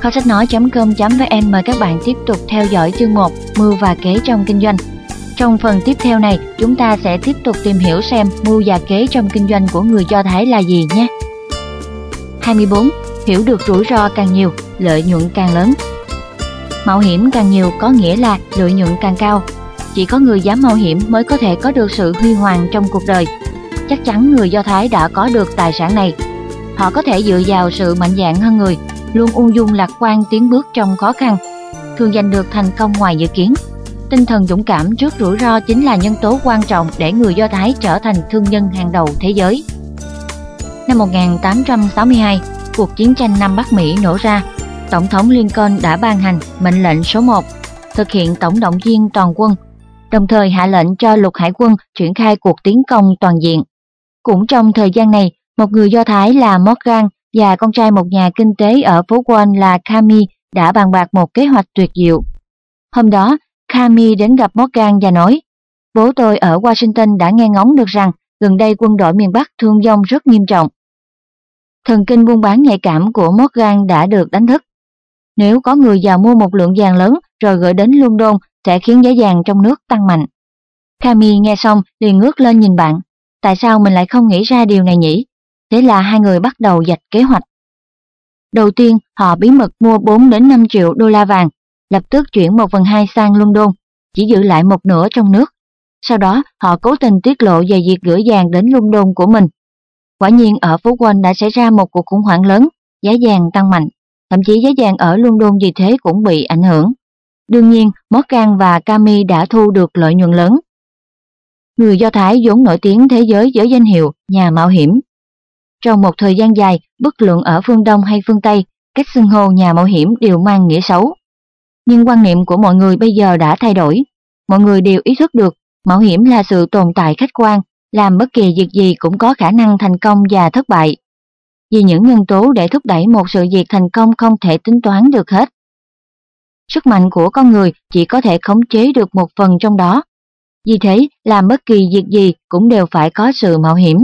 Kho sách nói.com.vn mời các bạn tiếp tục theo dõi chương 1 Mưu và kế trong kinh doanh. Trong phần tiếp theo này, chúng ta sẽ tiếp tục tìm hiểu xem mưu và kế trong kinh doanh của người Do Thái là gì nhé. 24. Hiểu được rủi ro càng nhiều, lợi nhuận càng lớn. Mạo hiểm càng nhiều có nghĩa là lợi nhuận càng cao. Chỉ có người dám mạo hiểm mới có thể có được sự huy hoàng trong cuộc đời. Chắc chắn người Do Thái đã có được tài sản này. Họ có thể dựa vào sự mạnh dạn hơn người, luôn ung dung lạc quan tiến bước trong khó khăn, thường giành được thành công ngoài dự kiến. Tinh thần dũng cảm trước rủi ro chính là nhân tố quan trọng để người Do Thái trở thành thương nhân hàng đầu thế giới. Năm 1862, cuộc chiến tranh Nam Bắc Mỹ nổ ra, Tổng thống Lincoln đã ban hành mệnh lệnh số 1, thực hiện tổng động viên toàn quân, đồng thời hạ lệnh cho lục hải quân triển khai cuộc tiến công toàn diện. Cũng trong thời gian này, một người Do Thái là Morgan và con trai một nhà kinh tế ở phố Wall là Kami đã bàn bạc một kế hoạch tuyệt diệu. Hôm đó, Kami đến gặp Morgan và nói, bố tôi ở Washington đã nghe ngóng được rằng gần đây quân đội miền Bắc thương vong rất nghiêm trọng. Thần kinh buôn bán nhạy cảm của Morgan đã được đánh thức. Nếu có người vào mua một lượng vàng lớn rồi gửi đến London sẽ khiến giá vàng trong nước tăng mạnh. Kami nghe xong liền ngước lên nhìn bạn. Tại sao mình lại không nghĩ ra điều này nhỉ? Thế là hai người bắt đầu dạch kế hoạch. Đầu tiên, họ bí mật mua 4 đến 5 triệu đô la vàng, lập tức chuyển 1 phần 2 sang London, chỉ giữ lại một nửa trong nước. Sau đó, họ cố tình tiết lộ về việc gửi vàng đến London của mình. Quả nhiên ở phố Wall đã xảy ra một cuộc khủng hoảng lớn, giá vàng tăng mạnh, thậm chí giá vàng ở London vì thế cũng bị ảnh hưởng. Đương nhiên, Morgan và Cami đã thu được lợi nhuận lớn. Người Do Thái vốn nổi tiếng thế giới với danh hiệu nhà mạo hiểm. Trong một thời gian dài, bất luận ở phương Đông hay phương Tây, cách xưng hô nhà mạo hiểm đều mang nghĩa xấu. Nhưng quan niệm của mọi người bây giờ đã thay đổi. Mọi người đều ý thức được mạo hiểm là sự tồn tại khách quan, làm bất kỳ việc gì cũng có khả năng thành công và thất bại. Vì những nhân tố để thúc đẩy một sự việc thành công không thể tính toán được hết. Sức mạnh của con người chỉ có thể khống chế được một phần trong đó. Vì thế, làm bất kỳ việc gì cũng đều phải có sự mạo hiểm.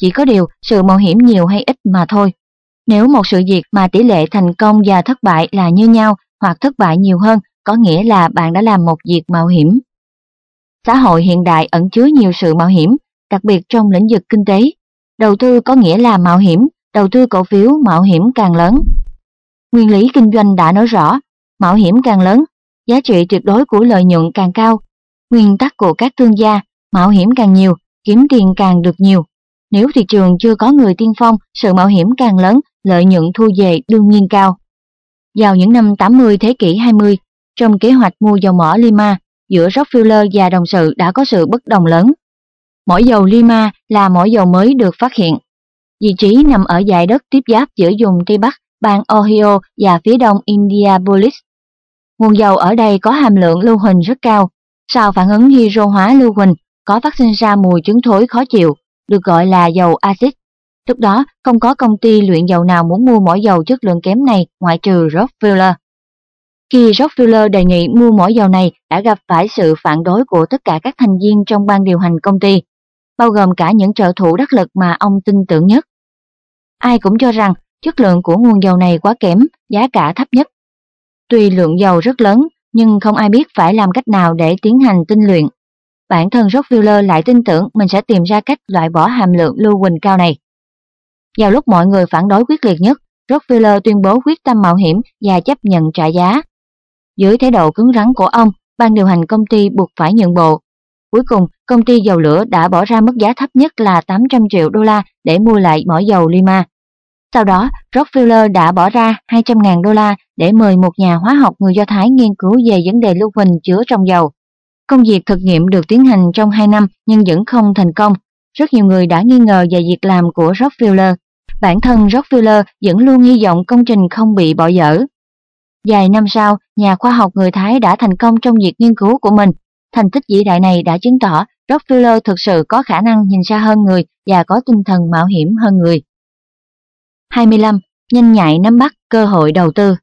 Chỉ có điều sự mạo hiểm nhiều hay ít mà thôi. Nếu một sự việc mà tỷ lệ thành công và thất bại là như nhau hoặc thất bại nhiều hơn, có nghĩa là bạn đã làm một việc mạo hiểm. Xã hội hiện đại ẩn chứa nhiều sự mạo hiểm, đặc biệt trong lĩnh vực kinh tế. Đầu tư có nghĩa là mạo hiểm, đầu tư cổ phiếu mạo hiểm càng lớn. Nguyên lý kinh doanh đã nói rõ, mạo hiểm càng lớn, giá trị tuyệt đối của lợi nhuận càng cao. Nguyên tắc của các thương gia, mạo hiểm càng nhiều, kiếm tiền càng được nhiều. Nếu thị trường chưa có người tiên phong, sự mạo hiểm càng lớn, lợi nhuận thu về đương nhiên cao. Vào những năm 80 thế kỷ 20, trong kế hoạch mua dầu mỏ Lima, giữa Rockefeller và đồng sự đã có sự bất đồng lớn. Mỏ dầu Lima là mỏ dầu mới được phát hiện. Vị trí nằm ở dải đất tiếp giáp giữa vùng Tây Bắc, bang Ohio và phía đông Indianapolis. Nguồn dầu ở đây có hàm lượng lưu huỳnh rất cao. Sau phản ứng hydro hóa lưu huỳnh, có phát sinh ra mùi trứng thối khó chịu, được gọi là dầu axit. Lúc đó, không có công ty luyện dầu nào muốn mua mỏ dầu chất lượng kém này ngoại trừ Rockefeller. Khi Rockefeller đề nghị mua mỏ dầu này đã gặp phải sự phản đối của tất cả các thành viên trong ban điều hành công ty, bao gồm cả những trợ thủ đắc lực mà ông tin tưởng nhất. Ai cũng cho rằng chất lượng của nguồn dầu này quá kém, giá cả thấp nhất. Tuy lượng dầu rất lớn, nhưng không ai biết phải làm cách nào để tiến hành tinh luyện. Bản thân Rockefeller lại tin tưởng mình sẽ tìm ra cách loại bỏ hàm lượng lưu huỳnh cao này. Vào lúc mọi người phản đối quyết liệt nhất, Rockefeller tuyên bố quyết tâm mạo hiểm và chấp nhận trả giá. Dưới thái độ cứng rắn của ông, ban điều hành công ty buộc phải nhượng bộ. Cuối cùng, công ty dầu lửa đã bỏ ra mức giá thấp nhất là 800 triệu đô la để mua lại mỏ dầu Lima. Sau đó, Rockefeller đã bỏ ra 200.000 đô la để mời một nhà hóa học người Do Thái nghiên cứu về vấn đề lưu huỳnh chứa trong dầu. Công việc thực nghiệm được tiến hành trong 2 năm nhưng vẫn không thành công. Rất nhiều người đã nghi ngờ về việc làm của Rockefeller. Bản thân Rockefeller vẫn luôn hy vọng công trình không bị bỏ dở. Vài năm sau, nhà khoa học người Thái đã thành công trong việc nghiên cứu của mình. Thành tích vĩ đại này đã chứng tỏ Rockefeller thực sự có khả năng nhìn xa hơn người và có tinh thần mạo hiểm hơn người. 25. Nhanh nhạy nắm bắt cơ hội đầu tư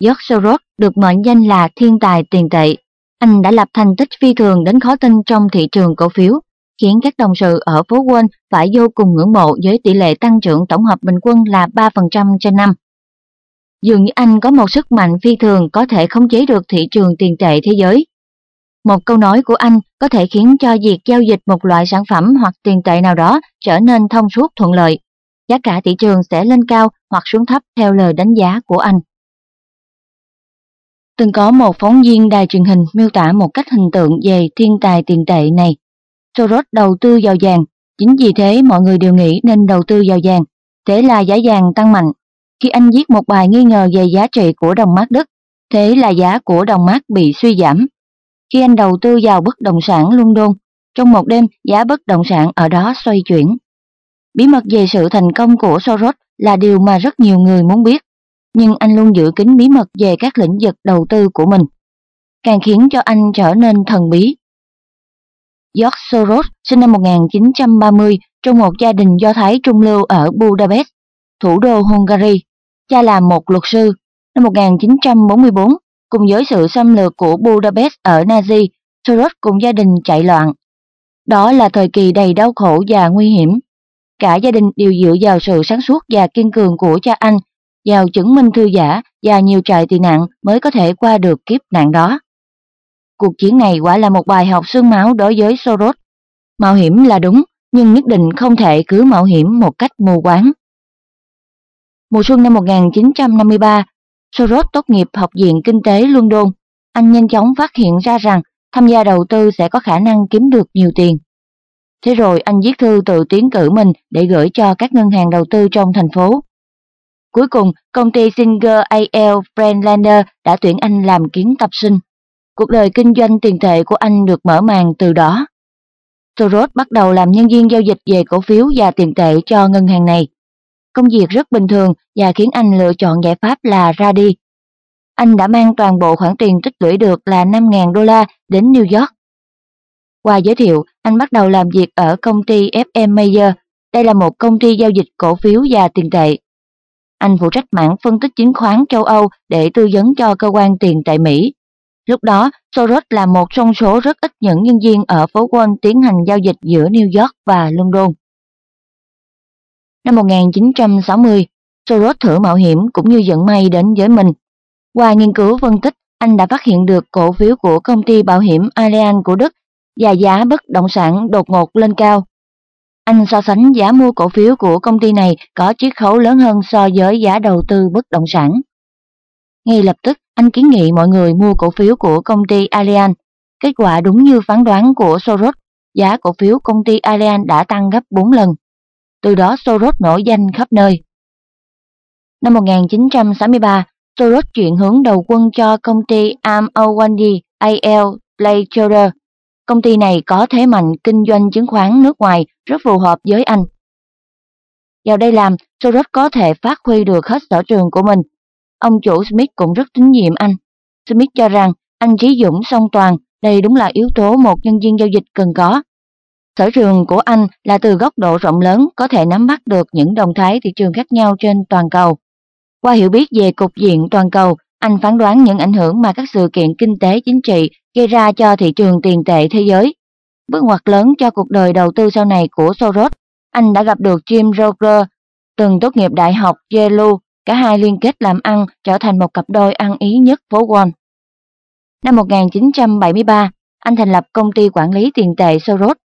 George Soros được mệnh danh là thiên tài tiền tệ. Anh đã lập thành tích phi thường đến khó tin trong thị trường cổ phiếu, khiến các đồng sự ở phố Wall phải vô cùng ngưỡng mộ với tỷ lệ tăng trưởng tổng hợp bình quân là 3% trên năm. Dường như anh có một sức mạnh phi thường có thể khống chế được thị trường tiền tệ thế giới. Một câu nói của anh có thể khiến cho việc giao dịch một loại sản phẩm hoặc tiền tệ nào đó trở nên thông suốt thuận lợi. Giá cả thị trường sẽ lên cao hoặc xuống thấp theo lời đánh giá của anh. Từng có một phóng viên đài truyền hình miêu tả một cách hình tượng về thiên tài tiền tệ này. Soros đầu tư vào vàng, chính vì thế mọi người đều nghĩ nên đầu tư vào vàng. Thế là giá vàng tăng mạnh. Khi anh viết một bài nghi ngờ về giá trị của đồng mát Đức, thế là giá của đồng mát bị suy giảm. Khi anh đầu tư vào bất động sản London, trong một đêm giá bất động sản ở đó xoay chuyển. Bí mật về sự thành công của Soros là điều mà rất nhiều người muốn biết, nhưng anh luôn giữ kín bí mật về các lĩnh vực đầu tư của mình, càng khiến cho anh trở nên thần bí. George Soros sinh năm 1930 trong một gia đình Do Thái trung lưu ở Budapest, thủ đô Hungary. Cha là một luật sư. Năm 1944, cùng với sự xâm lược của Budapest ở Nazi, Soros cùng gia đình chạy loạn. Đó là thời kỳ đầy đau khổ và nguy hiểm. Cả gia đình đều dựa vào sự sáng suốt và kiên cường của cha anh, vào chứng minh thư giả và nhiều trại tị nạn mới có thể qua được kiếp nạn đó. Cuộc chiến này quả là một bài học xương máu đối với Soros. Mạo hiểm là đúng, nhưng nhất định không thể cứ mạo hiểm một cách mù quáng. Mùa xuân năm 1953, Soros tốt nghiệp Học viện Kinh tế London. Anh nhanh chóng phát hiện ra rằng tham gia đầu tư sẽ có khả năng kiếm được nhiều tiền. Thế rồi anh viết thư tự tiến cử mình để gửi cho các ngân hàng đầu tư trong thành phố. Cuối cùng, công ty Singer AL Friendlander đã tuyển anh làm kiến tập sinh. Cuộc đời kinh doanh tiền tệ của anh được mở màn từ đó. Soros bắt đầu làm nhân viên giao dịch về cổ phiếu và tiền tệ cho ngân hàng này. Công việc rất bình thường và khiến anh lựa chọn giải pháp là ra đi. Anh đã mang toàn bộ khoản tiền tích lũy được là 5.000 đô la đến New York. Qua giới thiệu, anh bắt đầu làm việc ở công ty FM Mayer. Đây là một công ty giao dịch cổ phiếu và tiền tệ. Anh phụ trách mảng phân tích chứng khoán châu Âu để tư vấn cho cơ quan tiền tệ Mỹ. Lúc đó, Soros là một trong số rất ít những nhân viên ở phố Wall tiến hành giao dịch giữa New York và London. Năm 1960, Soros thử mạo hiểm cũng như vận may đến với mình. Qua nghiên cứu phân tích, anh đã phát hiện được cổ phiếu của công ty bảo hiểm Allianz của Đức và giá bất động sản đột ngột lên cao. Anh so sánh giá mua cổ phiếu của công ty này có chiết khấu lớn hơn so với giá đầu tư bất động sản. Ngay lập tức, anh kiến nghị mọi người mua cổ phiếu của công ty Allianz. Kết quả đúng như phán đoán của Soros, giá cổ phiếu công ty Allianz đã tăng gấp 4 lần. Từ đó Soros nổi danh khắp nơi. Năm 1963, Soros chuyển hướng đầu quân cho công ty Amawandi AL AL Playtrader. Công ty này có thế mạnh kinh doanh chứng khoán nước ngoài rất phù hợp với anh. Vào đây làm, Soros có thể phát huy được hết sở trường của mình Ông chủ Smith cũng rất tín nhiệm anh. Smith cho rằng anh trí dũng song toàn, đây đúng là yếu tố một nhân viên giao dịch cần có. Sở trường của anh là từ góc độ rộng lớn có thể nắm bắt được những động thái thị trường khác nhau trên toàn cầu. Qua hiểu biết về cục diện toàn cầu, anh phán đoán những ảnh hưởng mà các sự kiện kinh tế chính trị gây ra cho thị trường tiền tệ thế giới. Bước ngoặt lớn cho cuộc đời đầu tư sau này của Soros, anh đã gặp được Jim Roger, từng tốt nghiệp đại học Yale Cả hai liên kết làm ăn trở thành một cặp đôi ăn ý nhất phố Wall. Năm 1973, anh thành lập công ty quản lý tiền tệ Soros.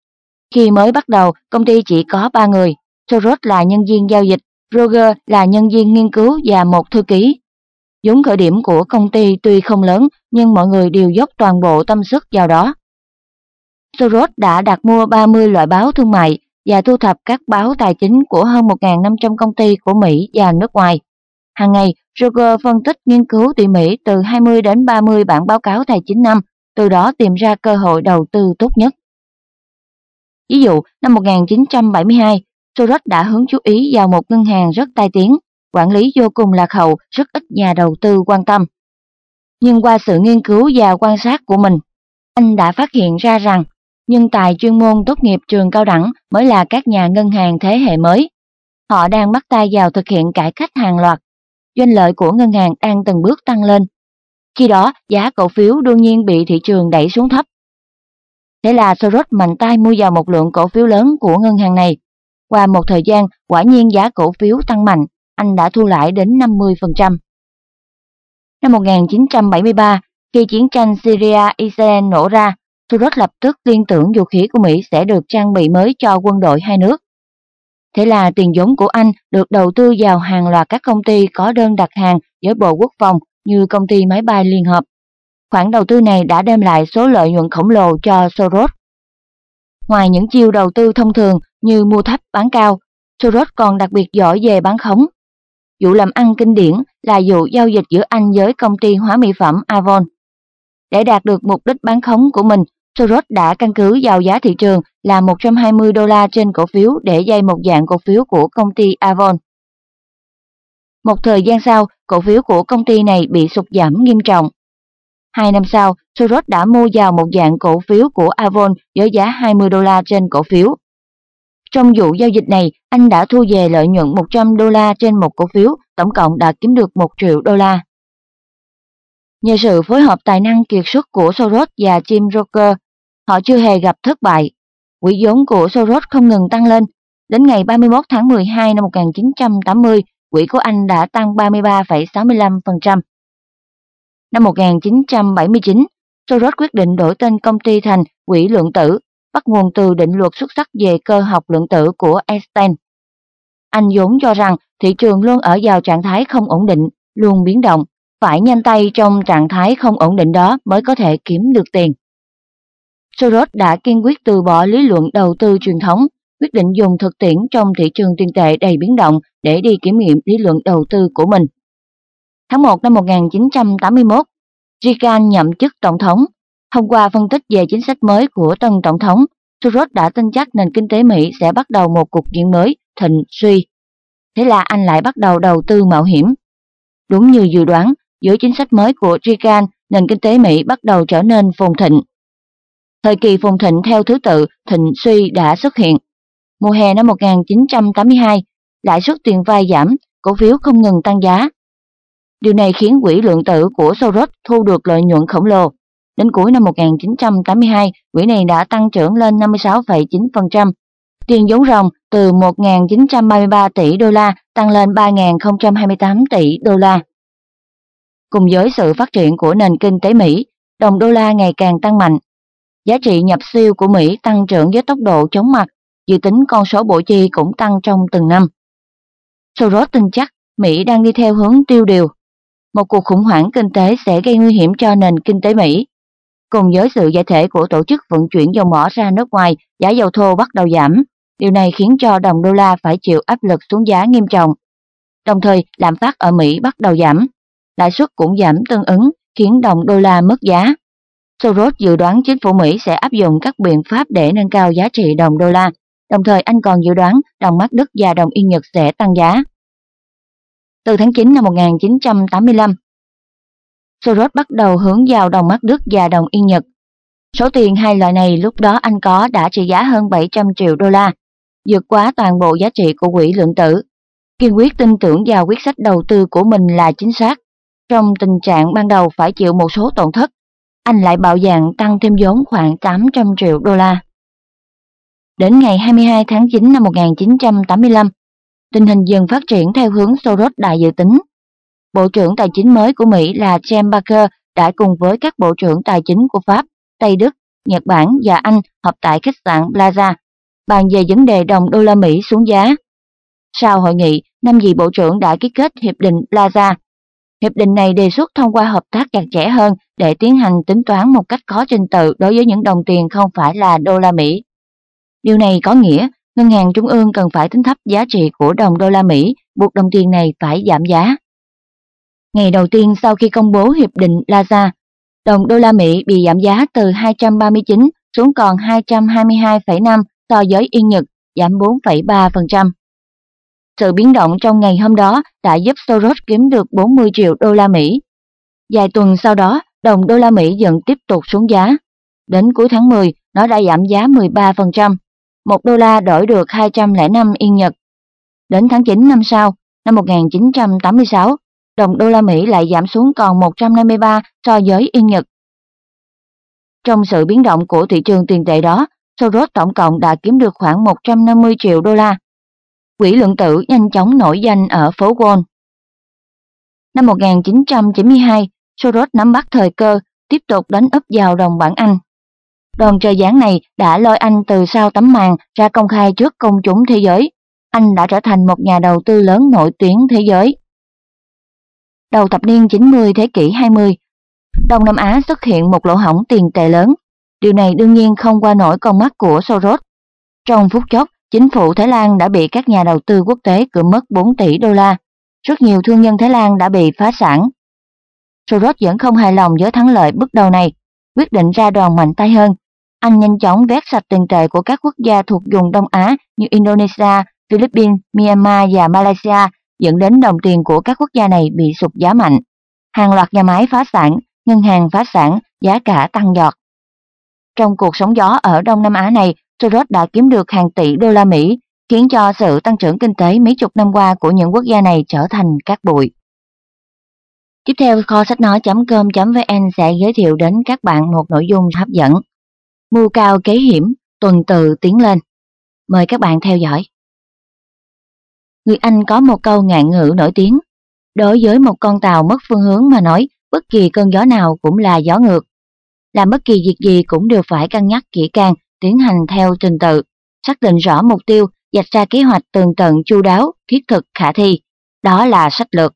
Khi mới bắt đầu, công ty chỉ có 3 người. Soros là nhân viên giao dịch, Roger là nhân viên nghiên cứu và một thư ký. Dũng khởi điểm của công ty tuy không lớn, nhưng mọi người đều dốc toàn bộ tâm sức vào đó. Soros đã đặt mua 30 loại báo thương mại và thu thập các báo tài chính của hơn 1.500 công ty của Mỹ và nước ngoài. Hàng ngày, Roger phân tích nghiên cứu tỉ mỉ từ 20 đến 30 bản báo cáo tài chính năm, từ đó tìm ra cơ hội đầu tư tốt nhất. Ví dụ, năm 1972, Soros đã hướng chú ý vào một ngân hàng rất tai tiếng, quản lý vô cùng lạc hậu, rất ít nhà đầu tư quan tâm. Nhưng qua sự nghiên cứu và quan sát của mình, anh đã phát hiện ra rằng nhân tài chuyên môn tốt nghiệp trường cao đẳng mới là các nhà ngân hàng thế hệ mới. Họ đang bắt tay vào thực hiện cải cách hàng loạt doanh lợi của ngân hàng đang từng bước tăng lên. Khi đó, giá cổ phiếu đương nhiên bị thị trường đẩy xuống thấp. Thế là Soros mạnh tay mua vào một lượng cổ phiếu lớn của ngân hàng này. Qua một thời gian, quả nhiên giá cổ phiếu tăng mạnh, anh đã thu lãi đến 50%. Năm 1973, khi chiến tranh Syria-Israel nổ ra, Soros lập tức liên tưởng vũ khí của Mỹ sẽ được trang bị mới cho quân đội hai nước. Thế là tiền vốn của anh được đầu tư vào hàng loạt các công ty có đơn đặt hàng với Bộ Quốc phòng như công ty máy bay Liên Hợp. Khoản đầu tư này đã đem lại số lợi nhuận khổng lồ cho Soros. Ngoài những chiêu đầu tư thông thường như mua thấp bán cao, Soros còn đặc biệt giỏi về bán khống. Vụ làm ăn kinh điển là vụ giao dịch giữa anh với công ty hóa mỹ phẩm Avon. Để đạt được mục đích bán khống của mình, Soros đã căn cứ vào giá thị trường là 120 đô la trên cổ phiếu để dây một dạng cổ phiếu của công ty Avon. Một thời gian sau, cổ phiếu của công ty này bị sụt giảm nghiêm trọng. Hai năm sau, Soros đã mua vào một dạng cổ phiếu của Avon với giá 20 đô la trên cổ phiếu. Trong vụ giao dịch này, anh đã thu về lợi nhuận 100 đô la trên một cổ phiếu, tổng cộng đã kiếm được 1 triệu đô la. Nhờ sự phối hợp tài năng kiệt xuất của Soros và Jim Rocker, họ chưa hề gặp thất bại. Quỹ vốn của Soros không ngừng tăng lên. Đến ngày 31 tháng 12 năm 1980, quỹ của anh đã tăng 33,65%. Năm 1979, Soros quyết định đổi tên công ty thành Quỹ Lượng Tử, bắt nguồn từ định luật xuất sắc về cơ học lượng tử của Einstein. Anh vốn cho rằng thị trường luôn ở vào trạng thái không ổn định, luôn biến động, phải nhanh tay trong trạng thái không ổn định đó mới có thể kiếm được tiền. Soros đã kiên quyết từ bỏ lý luận đầu tư truyền thống, quyết định dùng thực tiễn trong thị trường tiền tệ đầy biến động để đi kiểm nghiệm lý luận đầu tư của mình. Tháng 1 năm 1981, Reagan nhậm chức tổng thống. Thông qua phân tích về chính sách mới của tân tổng thống, Soros đã tin chắc nền kinh tế Mỹ sẽ bắt đầu một cuộc diễn mới, thịnh suy. Thế là anh lại bắt đầu đầu tư mạo hiểm. Đúng như dự đoán, dưới chính sách mới của Reagan, nền kinh tế Mỹ bắt đầu trở nên phồn thịnh. Thời kỳ phồn thịnh theo thứ tự thịnh suy đã xuất hiện. Mùa hè năm 1982, lãi suất tiền vay giảm, cổ phiếu không ngừng tăng giá. Điều này khiến quỹ lượng tử của Soros thu được lợi nhuận khổng lồ. Đến cuối năm 1982, quỹ này đã tăng trưởng lên 56,9%. Tiền vốn ròng từ 1.933 tỷ đô la tăng lên 3.028 tỷ đô la. Cùng với sự phát triển của nền kinh tế Mỹ, đồng đô la ngày càng tăng mạnh. Giá trị nhập siêu của Mỹ tăng trưởng với tốc độ chóng mặt, dự tính con số bộ chi cũng tăng trong từng năm. Soros tin chắc Mỹ đang đi theo hướng tiêu điều. Một cuộc khủng hoảng kinh tế sẽ gây nguy hiểm cho nền kinh tế Mỹ. Cùng với sự giải thể của tổ chức vận chuyển dầu mỏ ra nước ngoài, giá dầu thô bắt đầu giảm. Điều này khiến cho đồng đô la phải chịu áp lực xuống giá nghiêm trọng. Đồng thời, lạm phát ở Mỹ bắt đầu giảm, lãi suất cũng giảm tương ứng, khiến đồng đô la mất giá. Soros dự đoán chính phủ Mỹ sẽ áp dụng các biện pháp để nâng cao giá trị đồng đô la, đồng thời anh còn dự đoán đồng mắt Đức và đồng Yên Nhật sẽ tăng giá. Từ tháng 9 năm 1985, Soros bắt đầu hướng vào đồng mắt Đức và đồng Yên Nhật. Số tiền hai loại này lúc đó anh có đã trị giá hơn 700 triệu đô la, vượt quá toàn bộ giá trị của quỹ lượng tử. Kiên quyết tin tưởng vào quyết sách đầu tư của mình là chính xác. Trong tình trạng ban đầu phải chịu một số tổn thất, anh lại bạo dạng tăng thêm vốn khoảng 800 triệu đô la. Đến ngày 22 tháng 9 năm 1985, tình hình dần phát triển theo hướng Soros đại dự tính. Bộ trưởng Tài chính mới của Mỹ là James Baker đã cùng với các bộ trưởng tài chính của Pháp, Tây Đức, Nhật Bản và Anh họp tại khách sạn Plaza, bàn về vấn đề đồng đô la Mỹ xuống giá. Sau hội nghị, năm vị bộ trưởng đã ký kết Hiệp định Plaza Hiệp định này đề xuất thông qua hợp tác chặt chẽ hơn để tiến hành tính toán một cách có trình tự đối với những đồng tiền không phải là đô la Mỹ. Điều này có nghĩa ngân hàng trung ương cần phải tính thấp giá trị của đồng đô la Mỹ, buộc đồng tiền này phải giảm giá. Ngày đầu tiên sau khi công bố hiệp định Plaza, đồng đô la Mỹ bị giảm giá từ 239 xuống còn 222,5 so với yên Nhật, giảm 4,3%. Sự biến động trong ngày hôm đó đã giúp Soros kiếm được 40 triệu đô la Mỹ. Vài tuần sau đó, đồng đô la Mỹ dần tiếp tục xuống giá. Đến cuối tháng 10, nó đã giảm giá 13%. Một đô la đổi được 205 yên Nhật. Đến tháng 9 năm sau, năm 1986, đồng đô la Mỹ lại giảm xuống còn 153 so với yên Nhật. Trong sự biến động của thị trường tiền tệ đó, Soros tổng cộng đã kiếm được khoảng 150 triệu đô la. Quỹ lượng tử nhanh chóng nổi danh ở phố Wall. Năm 1992, Soros nắm bắt thời cơ, tiếp tục đánh úp vào đồng bảng Anh. Đòn trời giáng này đã lôi anh từ sau tấm màn ra công khai trước công chúng thế giới. Anh đã trở thành một nhà đầu tư lớn nổi tiếng thế giới. Đầu thập niên 90 thế kỷ 20, Đông Nam Á xuất hiện một lỗ hổng tiền tệ lớn. Điều này đương nhiên không qua nổi con mắt của Soros. Trong phút chốc, chính phủ Thái Lan đã bị các nhà đầu tư quốc tế cưỡng mất 4 tỷ đô la. Rất nhiều thương nhân Thái Lan đã bị phá sản. Soros vẫn không hài lòng với thắng lợi bước đầu này, quyết định ra đòn mạnh tay hơn. Anh nhanh chóng vét sạch tiền tệ của các quốc gia thuộc vùng Đông Á như Indonesia, Philippines, Myanmar và Malaysia, dẫn đến đồng tiền của các quốc gia này bị sụt giá mạnh. Hàng loạt nhà máy phá sản, ngân hàng phá sản, giá cả tăng giọt. Trong cuộc sóng gió ở Đông Nam Á này, Soros đã kiếm được hàng tỷ đô la Mỹ, khiến cho sự tăng trưởng kinh tế mấy chục năm qua của những quốc gia này trở thành cát bụi. Tiếp theo, kho sách nói.com.vn sẽ giới thiệu đến các bạn một nội dung hấp dẫn. Mưu cao kế hiểm, tuần tự tiến lên. Mời các bạn theo dõi. Người Anh có một câu ngạn ngữ nổi tiếng. Đối với một con tàu mất phương hướng mà nói, bất kỳ cơn gió nào cũng là gió ngược. Làm bất kỳ việc gì cũng đều phải cân nhắc kỹ càng, tiến hành theo trình tự, xác định rõ mục tiêu, dạch ra kế hoạch tường tận chu đáo, thiết thực, khả thi. Đó là sách lược.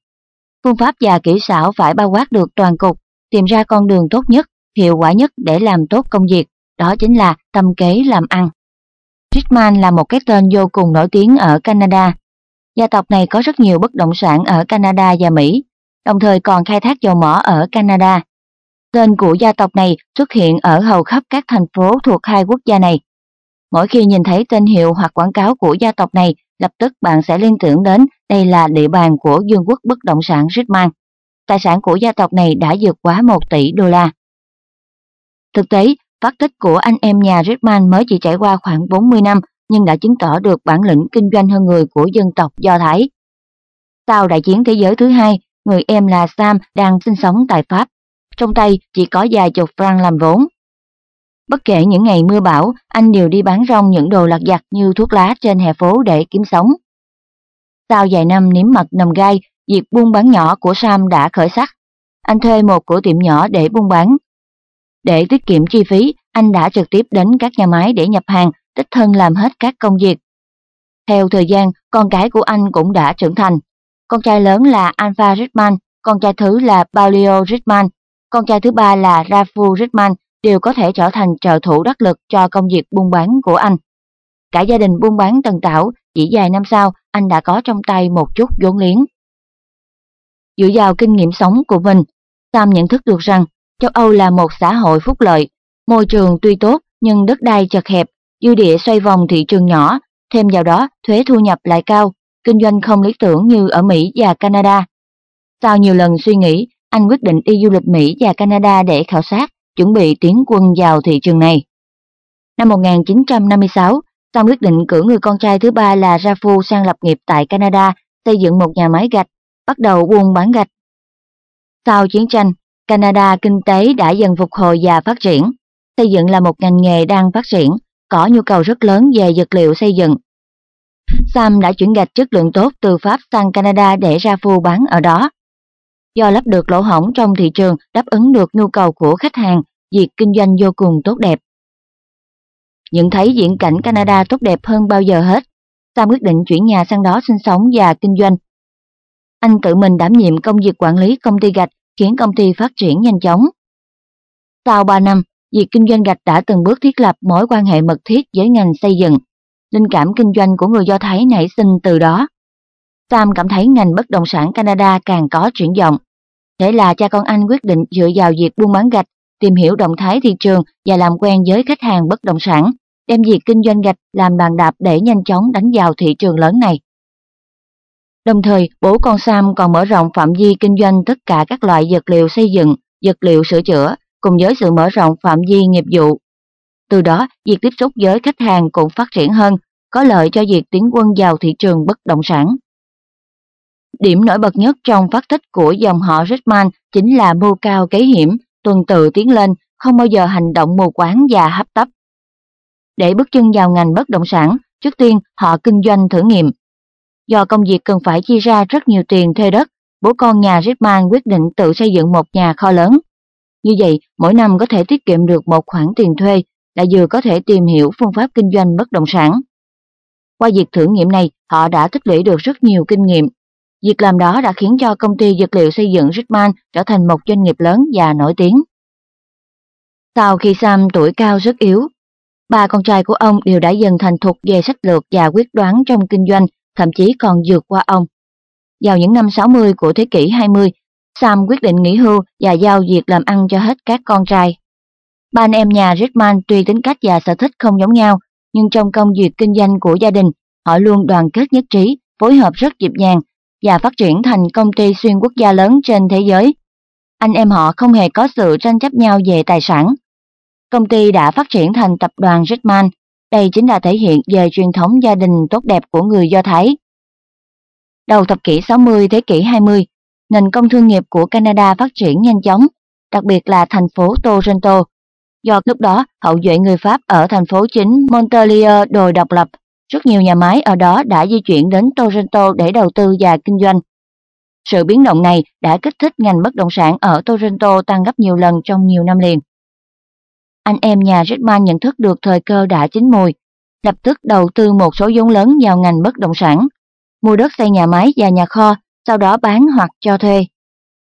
Phương pháp và kỹ xảo phải bao quát được toàn cục, tìm ra con đường tốt nhất, hiệu quả nhất để làm tốt công việc, đó chính là tâm kế làm ăn. Richman là một cái tên vô cùng nổi tiếng ở Canada. Gia tộc này có rất nhiều bất động sản ở Canada và Mỹ, đồng thời còn khai thác dầu mỏ ở Canada. Tên của gia tộc này xuất hiện ở hầu khắp các thành phố thuộc hai quốc gia này. Mỗi khi nhìn thấy tên hiệu hoặc quảng cáo của gia tộc này, lập tức bạn sẽ liên tưởng đến đây là địa bàn của Dương quốc bất động sản Richman. Tài sản của gia tộc này đã vượt quá 1 tỷ đô la. Thực tế, phát tích của anh em nhà Richman mới chỉ trải qua khoảng 40 năm nhưng đã chứng tỏ được bản lĩnh kinh doanh hơn người của dân tộc Do Thái. Sau đại chiến thế giới thứ hai, người em là Sam đang sinh sống tại Pháp. Trong tay chỉ có vài chục franc làm vốn. Bất kể những ngày mưa bão, anh đều đi bán rong những đồ lặt vặt như thuốc lá trên hè phố để kiếm sống. Sau vài năm nếm mật nằm gai, việc buôn bán nhỏ của Sam đã khởi sắc. Anh thuê một cửa tiệm nhỏ để buôn bán. Để tiết kiệm chi phí, anh đã trực tiếp đến các nhà máy để nhập hàng, đích thân làm hết các công việc. Theo thời gian, con cái của anh cũng đã trưởng thành. Con trai lớn là Alpha Ritman, con trai thứ là Paulio Ritman, con trai thứ ba là Rafu Ritman đều có thể trở thành trợ thủ đắc lực cho công việc buôn bán của anh. Cả gia đình buôn bán tần tảo, chỉ vài năm sau, anh đã có trong tay một chút vốn liếng. Dựa vào kinh nghiệm sống của mình, Sam nhận thức được rằng châu Âu là một xã hội phúc lợi, môi trường tuy tốt nhưng đất đai chật hẹp, dư địa xoay vòng thị trường nhỏ, thêm vào đó thuế thu nhập lại cao, kinh doanh không lý tưởng như ở Mỹ và Canada. Sau nhiều lần suy nghĩ, anh quyết định đi du lịch Mỹ và Canada để khảo sát, chuẩn bị tiến quân vào thị trường này. Năm 1956, Sam quyết định cử người con trai thứ ba là Rafu sang lập nghiệp tại Canada, xây dựng một nhà máy gạch, bắt đầu buôn bán gạch. Sau chiến tranh, Canada kinh tế đã dần phục hồi và phát triển. Xây dựng là một ngành nghề đang phát triển, có nhu cầu rất lớn về vật liệu xây dựng. Sam đã chuyển gạch chất lượng tốt từ Pháp sang Canada để ra phu bán ở đó. Do lắp được lỗ hổng trong thị trường đáp ứng được nhu cầu của khách hàng, việc kinh doanh vô cùng tốt đẹp. Nhận thấy diễn cảnh Canada tốt đẹp hơn bao giờ hết, Sam quyết định chuyển nhà sang đó sinh sống và kinh doanh. Anh tự mình đảm nhiệm công việc quản lý công ty gạch khiến công ty phát triển nhanh chóng. Sau 3 năm, việc kinh doanh gạch đã từng bước thiết lập mối quan hệ mật thiết với ngành xây dựng. Linh cảm kinh doanh của người Do Thái nảy sinh từ đó. Sam cảm thấy ngành bất động sản Canada càng có chuyển vọng. Thế là cha con anh quyết định dựa vào việc buôn bán gạch, tìm hiểu động thái thị trường và làm quen với khách hàng bất động sản, đem việc kinh doanh gạch làm bàn đạp để nhanh chóng đánh vào thị trường lớn này. Đồng thời, bố con Sam còn mở rộng phạm vi kinh doanh tất cả các loại vật liệu xây dựng, vật liệu sửa chữa, cùng với sự mở rộng phạm vi nghiệp vụ. Từ đó, việc tiếp xúc với khách hàng cũng phát triển hơn, có lợi cho việc tiến quân vào thị trường bất động sản. Điểm nổi bật nhất trong phát tích của dòng họ Richman chính là mưu cao kế hiểm, tuần tự tiến lên, không bao giờ hành động mù quáng và hấp tấp. Để bước chân vào ngành bất động sản, trước tiên họ kinh doanh thử nghiệm. Do công việc cần phải chi ra rất nhiều tiền thuê đất, bố con nhà Richman quyết định tự xây dựng một nhà kho lớn. Như vậy, mỗi năm có thể tiết kiệm được một khoản tiền thuê, lại vừa có thể tìm hiểu phương pháp kinh doanh bất động sản. Qua việc thử nghiệm này, họ đã tích lũy được rất nhiều kinh nghiệm. Việc làm đó đã khiến cho công ty dược liệu xây dựng Richman trở thành một doanh nghiệp lớn và nổi tiếng. Sau khi Sam tuổi cao rất yếu, ba con trai của ông đều đã dần thành thục về sách lược và quyết đoán trong kinh doanh, thậm chí còn vượt qua ông. Vào những năm 60 của thế kỷ 20, Sam quyết định nghỉ hưu và giao việc làm ăn cho hết các con trai. Ba anh em nhà Rickman tuy tính cách và sở thích không giống nhau, nhưng trong công việc kinh doanh của gia đình, họ luôn đoàn kết nhất trí, phối hợp rất nhịp nhàng và phát triển thành công ty xuyên quốc gia lớn trên thế giới. Anh em họ không hề có sự tranh chấp nhau về tài sản. Công ty đã phát triển thành tập đoàn Rickman, đây chính là thể hiện về truyền thống gia đình tốt đẹp của người Do Thái. Đầu thập kỷ 60 thế kỷ 20, nền công thương nghiệp của Canada phát triển nhanh chóng, đặc biệt là thành phố Toronto. Do lúc đó, hậu duệ người Pháp ở thành phố chính Montpellier đòi độc lập, rất nhiều nhà máy ở đó đã di chuyển đến Toronto để đầu tư và kinh doanh. Sự biến động này đã kích thích ngành bất động sản ở Toronto tăng gấp nhiều lần trong nhiều năm liền. Anh em nhà Redman nhận thức được thời cơ đã chín mùi, lập tức đầu tư một số vốn lớn vào ngành bất động sản, mua đất xây nhà máy và nhà kho, sau đó bán hoặc cho thuê.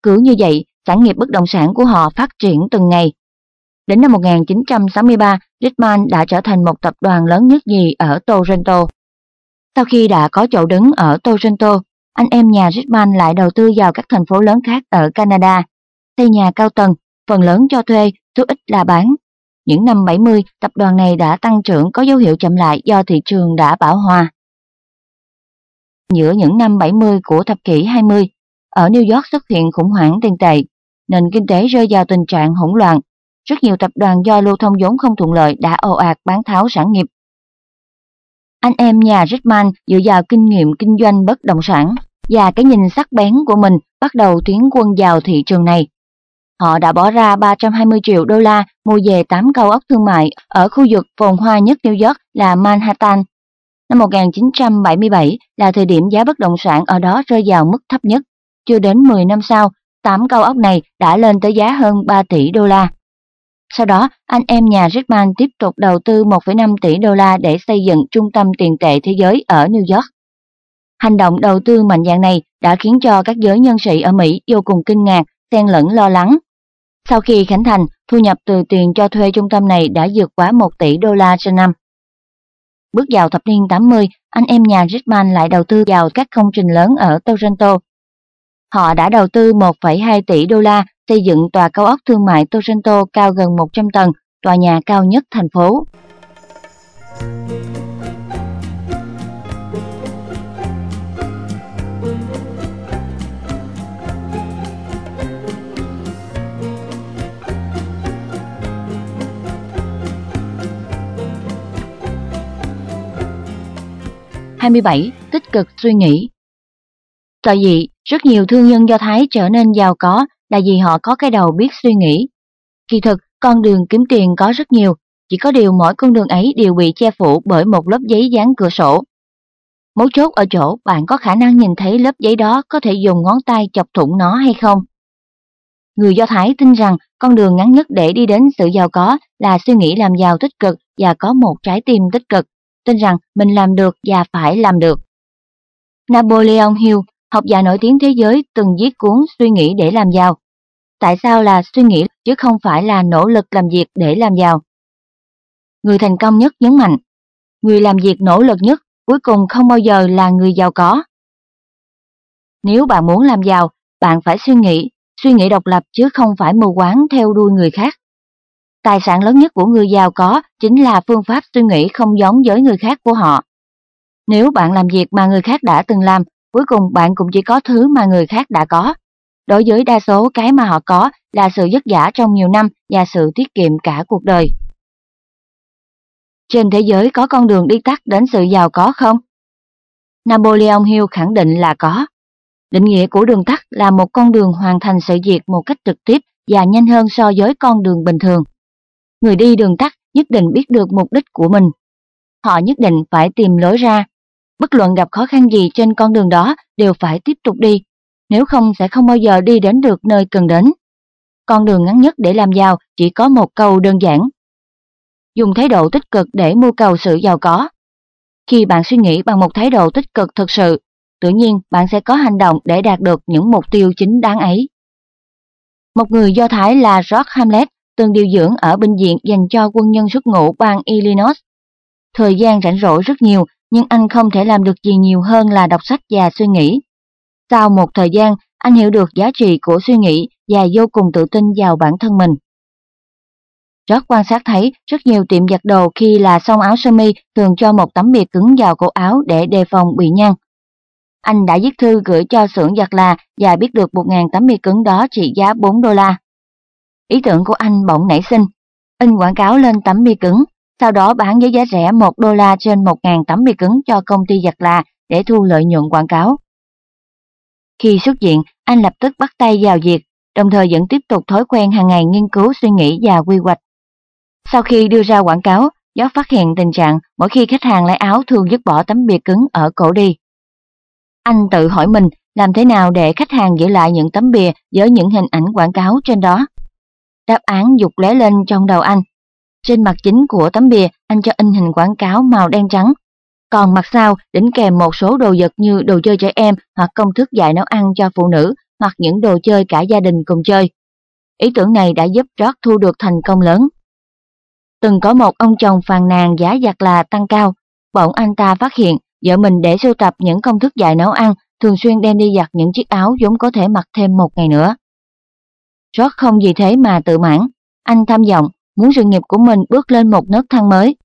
Cứ như vậy, sản nghiệp bất động sản của họ phát triển từng ngày. Đến năm 1963, Rickman đã trở thành một tập đoàn lớn nhất nhì ở Toronto. Sau khi đã có chỗ đứng ở Toronto, anh em nhà Rickman lại đầu tư vào các thành phố lớn khác ở Canada, xây nhà cao tầng, phần lớn cho thuê, số ít là bán. Những năm 70, tập đoàn này đã tăng trưởng có dấu hiệu chậm lại do thị trường đã bão hòa. Giữa những năm 70 của thập kỷ 20, ở New York xuất hiện khủng hoảng tiền tệ, nền kinh tế rơi vào tình trạng hỗn loạn. Rất nhiều tập đoàn do lưu thông vốn không thuận lợi đã ồ ạt bán tháo sản nghiệp. Anh em nhà Richman dựa vào kinh nghiệm kinh doanh bất động sản và cái nhìn sắc bén của mình bắt đầu tiến quân vào thị trường này. Họ đã bỏ ra 320 triệu đô la mua về 8 cao ốc thương mại ở khu vực phồn hoa nhất New York là Manhattan. Năm 1977 là thời điểm giá bất động sản ở đó rơi vào mức thấp nhất. Chưa đến 10 năm sau, 8 cao ốc này đã lên tới giá hơn 3 tỷ đô la. Sau đó, anh em nhà Rickman tiếp tục đầu tư 1,5 tỷ đô la để xây dựng trung tâm tiền tệ thế giới ở New York. Hành động đầu tư mạnh dạng này đã khiến cho các giới nhân sĩ ở Mỹ vô cùng kinh ngạc, xen lẫn lo lắng. Sau khi khánh thành, thu nhập từ tiền cho thuê trung tâm này đã vượt quá 1 tỷ đô la trên năm. Bước vào thập niên 80, anh em nhà Richman lại đầu tư vào các công trình lớn ở Toronto. Họ đã đầu tư 1,2 tỷ đô la xây dựng tòa cao ốc thương mại Toronto cao gần 100 tầng, tòa nhà cao nhất thành phố. 27. Tích cực suy nghĩ Tại vì rất nhiều thương nhân Do Thái trở nên giàu có là vì họ có cái đầu biết suy nghĩ. Kỳ thực, con đường kiếm tiền có rất nhiều, chỉ có điều mỗi con đường ấy đều bị che phủ bởi một lớp giấy dán cửa sổ. Mấu chốt ở chỗ bạn có khả năng nhìn thấy lớp giấy đó có thể dùng ngón tay chọc thủng nó hay không. Người Do Thái tin rằng con đường ngắn nhất để đi đến sự giàu có là suy nghĩ làm giàu tích cực và có một trái tim tích cực tin rằng mình làm được và phải làm được. Napoleon Hill, học giả nổi tiếng thế giới từng viết cuốn Suy nghĩ để làm giàu. Tại sao là suy nghĩ chứ không phải là nỗ lực làm việc để làm giàu? Người thành công nhất nhấn mạnh, người làm việc nỗ lực nhất cuối cùng không bao giờ là người giàu có. Nếu bạn muốn làm giàu, bạn phải suy nghĩ, suy nghĩ độc lập chứ không phải mù quáng theo đuôi người khác. Tài sản lớn nhất của người giàu có chính là phương pháp suy nghĩ không giống với người khác của họ. Nếu bạn làm việc mà người khác đã từng làm, cuối cùng bạn cũng chỉ có thứ mà người khác đã có. Đối với đa số cái mà họ có là sự vất vả trong nhiều năm và sự tiết kiệm cả cuộc đời. Trên thế giới có con đường đi tắt đến sự giàu có không? Napoleon Hill khẳng định là có. Định nghĩa của đường tắt là một con đường hoàn thành sự việc một cách trực tiếp và nhanh hơn so với con đường bình thường người đi đường tắt nhất định biết được mục đích của mình. Họ nhất định phải tìm lối ra. Bất luận gặp khó khăn gì trên con đường đó đều phải tiếp tục đi. nếu không sẽ không bao giờ đi đến được nơi cần đến. Con đường ngắn nhất để làm giàu chỉ có một câu đơn giản. Dùng thái độ tích cực để mưu cầu sự giàu có. Khi bạn suy nghĩ bằng một thái độ tích cực thực sự, tự nhiên bạn sẽ có hành động để đạt được những mục tiêu chính đáng ấy. Một người Do Thái là George Hamlet từng điều dưỡng ở bệnh viện dành cho quân nhân xuất ngũ bang Illinois. Thời gian rảnh rỗi rất nhiều, nhưng anh không thể làm được gì nhiều hơn là đọc sách và suy nghĩ. Sau một thời gian, anh hiểu được giá trị của suy nghĩ và vô cùng tự tin vào bản thân mình. Rất quan sát thấy rất nhiều tiệm giặt đồ khi là xong áo sơ mi thường cho một tấm bìa cứng vào cổ áo để đề phòng bị nhăn. Anh đã viết thư gửi cho xưởng giặt là và biết được 1.000 tấm bìa cứng đó trị giá 4 đô la. Ý tưởng của anh bỗng nảy sinh, in quảng cáo lên tấm bìa cứng, sau đó bán với giá rẻ 1 đô la trên 1.000 tấm bìa cứng cho công ty giặt là để thu lợi nhuận quảng cáo. Khi xuất diện, anh lập tức bắt tay vào việc, đồng thời vẫn tiếp tục thói quen hàng ngày nghiên cứu suy nghĩ và quy hoạch. Sau khi đưa ra quảng cáo, Gió phát hiện tình trạng mỗi khi khách hàng lấy áo thường dứt bỏ tấm bìa cứng ở cổ đi. Anh tự hỏi mình làm thế nào để khách hàng giữ lại những tấm bìa với những hình ảnh quảng cáo trên đó. Đáp án dục lóe lên trong đầu anh. Trên mặt chính của tấm bìa, anh cho in hình quảng cáo màu đen trắng. Còn mặt sau đính kèm một số đồ vật như đồ chơi trẻ em hoặc công thức dạy nấu ăn cho phụ nữ hoặc những đồ chơi cả gia đình cùng chơi. Ý tưởng này đã giúp Rod thu được thành công lớn. Từng có một ông chồng phàn nàn giá giặt là tăng cao, bỗng anh ta phát hiện vợ mình để sưu tập những công thức dạy nấu ăn thường xuyên đem đi giặt những chiếc áo vốn có thể mặc thêm một ngày nữa. Rót không vì thế mà tự mãn, anh tham vọng muốn sự nghiệp của mình bước lên một nấc thang mới.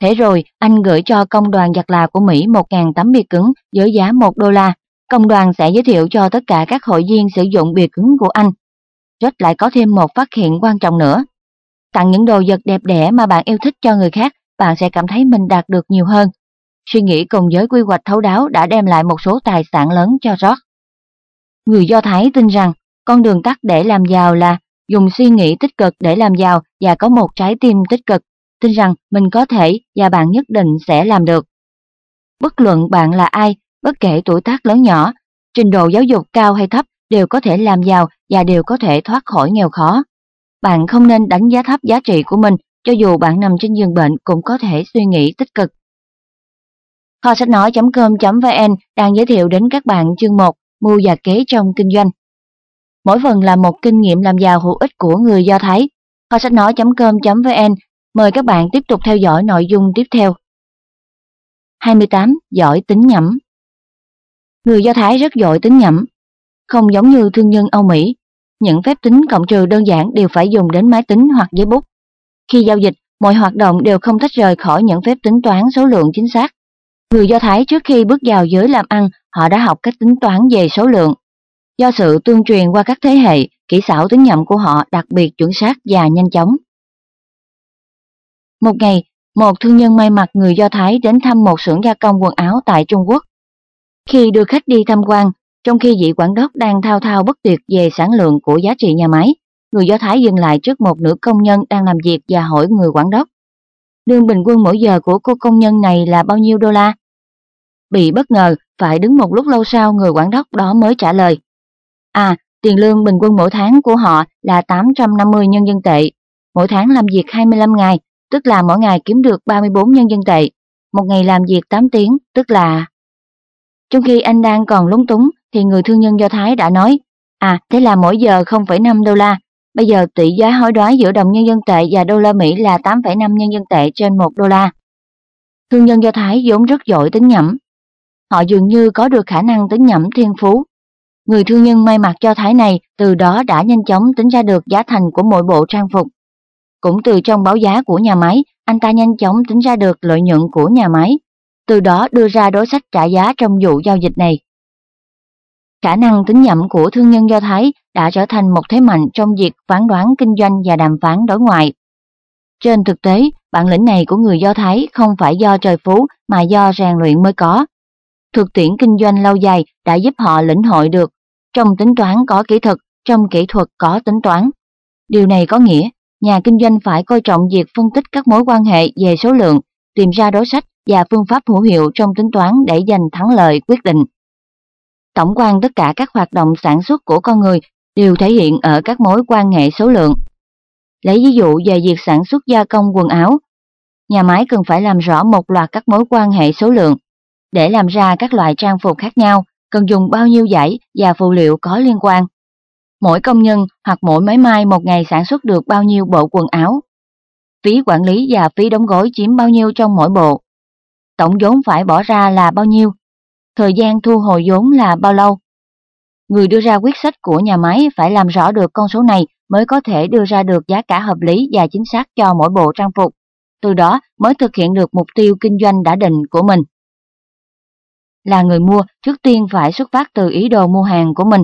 Thế rồi, anh gửi cho công đoàn giặt là của Mỹ 1.000 tấm bìa cứng với giá 1 đô la. Công đoàn sẽ giới thiệu cho tất cả các hội viên sử dụng bìa cứng của anh. Rất lại có thêm một phát hiện quan trọng nữa. Tặng những đồ vật đẹp đẽ mà bạn yêu thích cho người khác, bạn sẽ cảm thấy mình đạt được nhiều hơn. Suy nghĩ cùng với quy hoạch thấu đáo đã đem lại một số tài sản lớn cho George. Người Do Thái tin rằng con đường tắt để làm giàu là dùng suy nghĩ tích cực để làm giàu và có một trái tim tích cực, tin rằng mình có thể và bạn nhất định sẽ làm được. Bất luận bạn là ai, bất kể tuổi tác lớn nhỏ, trình độ giáo dục cao hay thấp đều có thể làm giàu và đều có thể thoát khỏi nghèo khó. Bạn không nên đánh giá thấp giá trị của mình, cho dù bạn nằm trên giường bệnh cũng có thể suy nghĩ tích cực. Kho sách nói.com.vn đang giới thiệu đến các bạn chương 1 Mưu và kế trong kinh doanh. Mỗi phần là một kinh nghiệm làm giàu hữu ích của người Do Thái. Kho sách nói.com.vn mời các bạn tiếp tục theo dõi nội dung tiếp theo. 28. Giỏi tính nhẩm Người Do Thái rất giỏi tính nhẩm. Không giống như thương nhân Âu Mỹ, những phép tính cộng trừ đơn giản đều phải dùng đến máy tính hoặc giấy bút. Khi giao dịch, mọi hoạt động đều không tách rời khỏi những phép tính toán số lượng chính xác. Người Do Thái trước khi bước vào giới làm ăn, họ đã học cách tính toán về số lượng. Do sự tương truyền qua các thế hệ, kỹ xảo tính nhầm của họ đặc biệt chuẩn xác và nhanh chóng. Một ngày, một thương nhân may mặc người Do Thái đến thăm một xưởng gia công quần áo tại Trung Quốc. Khi đưa khách đi tham quan, trong khi vị quản đốc đang thao thao bất tuyệt về sản lượng của giá trị nhà máy, người Do Thái dừng lại trước một nữ công nhân đang làm việc và hỏi người quản đốc. Lương bình quân mỗi giờ của cô công nhân này là bao nhiêu đô la? Bị bất ngờ, phải đứng một lúc lâu sau người quản đốc đó mới trả lời. À, tiền lương bình quân mỗi tháng của họ là 850 nhân dân tệ. Mỗi tháng làm việc 25 ngày, tức là mỗi ngày kiếm được 34 nhân dân tệ. Một ngày làm việc 8 tiếng, tức là... Trong khi anh đang còn lúng túng, thì người thương nhân Do Thái đã nói, à thế là mỗi giờ 0,5 đô la, bây giờ tỷ giá hối đoái giữa đồng nhân dân tệ và đô la Mỹ là 8,5 nhân dân tệ trên 1 đô la. Thương nhân Do Thái vốn rất giỏi tính nhẩm. Họ dường như có được khả năng tính nhẩm thiên phú. Người thương nhân may mặc cho Thái này từ đó đã nhanh chóng tính ra được giá thành của mỗi bộ trang phục. Cũng từ trong báo giá của nhà máy, anh ta nhanh chóng tính ra được lợi nhuận của nhà máy, từ đó đưa ra đối sách trả giá trong vụ giao dịch này. Khả năng tính nhẩm của thương nhân Do Thái đã trở thành một thế mạnh trong việc phán đoán kinh doanh và đàm phán đối ngoại. Trên thực tế, bản lĩnh này của người Do Thái không phải do trời phú mà do rèn luyện mới có. Thực tiễn kinh doanh lâu dài đã giúp họ lĩnh hội được, trong tính toán có kỹ thuật, trong kỹ thuật có tính toán. Điều này có nghĩa, nhà kinh doanh phải coi trọng việc phân tích các mối quan hệ về số lượng, tìm ra đối sách và phương pháp hữu hiệu trong tính toán để giành thắng lợi quyết định. Tổng quan tất cả các hoạt động sản xuất của con người đều thể hiện ở các mối quan hệ số lượng. Lấy ví dụ về việc sản xuất gia công quần áo, nhà máy cần phải làm rõ một loạt các mối quan hệ số lượng. Để làm ra các loại trang phục khác nhau, cần dùng bao nhiêu giải và phụ liệu có liên quan. Mỗi công nhân hoặc mỗi máy may một ngày sản xuất được bao nhiêu bộ quần áo. Phí quản lý và phí đóng gói chiếm bao nhiêu trong mỗi bộ. Tổng vốn phải bỏ ra là bao nhiêu. Thời gian thu hồi vốn là bao lâu. Người đưa ra quyết sách của nhà máy phải làm rõ được con số này mới có thể đưa ra được giá cả hợp lý và chính xác cho mỗi bộ trang phục. Từ đó mới thực hiện được mục tiêu kinh doanh đã định của mình. Là người mua, trước tiên phải xuất phát từ ý đồ mua hàng của mình.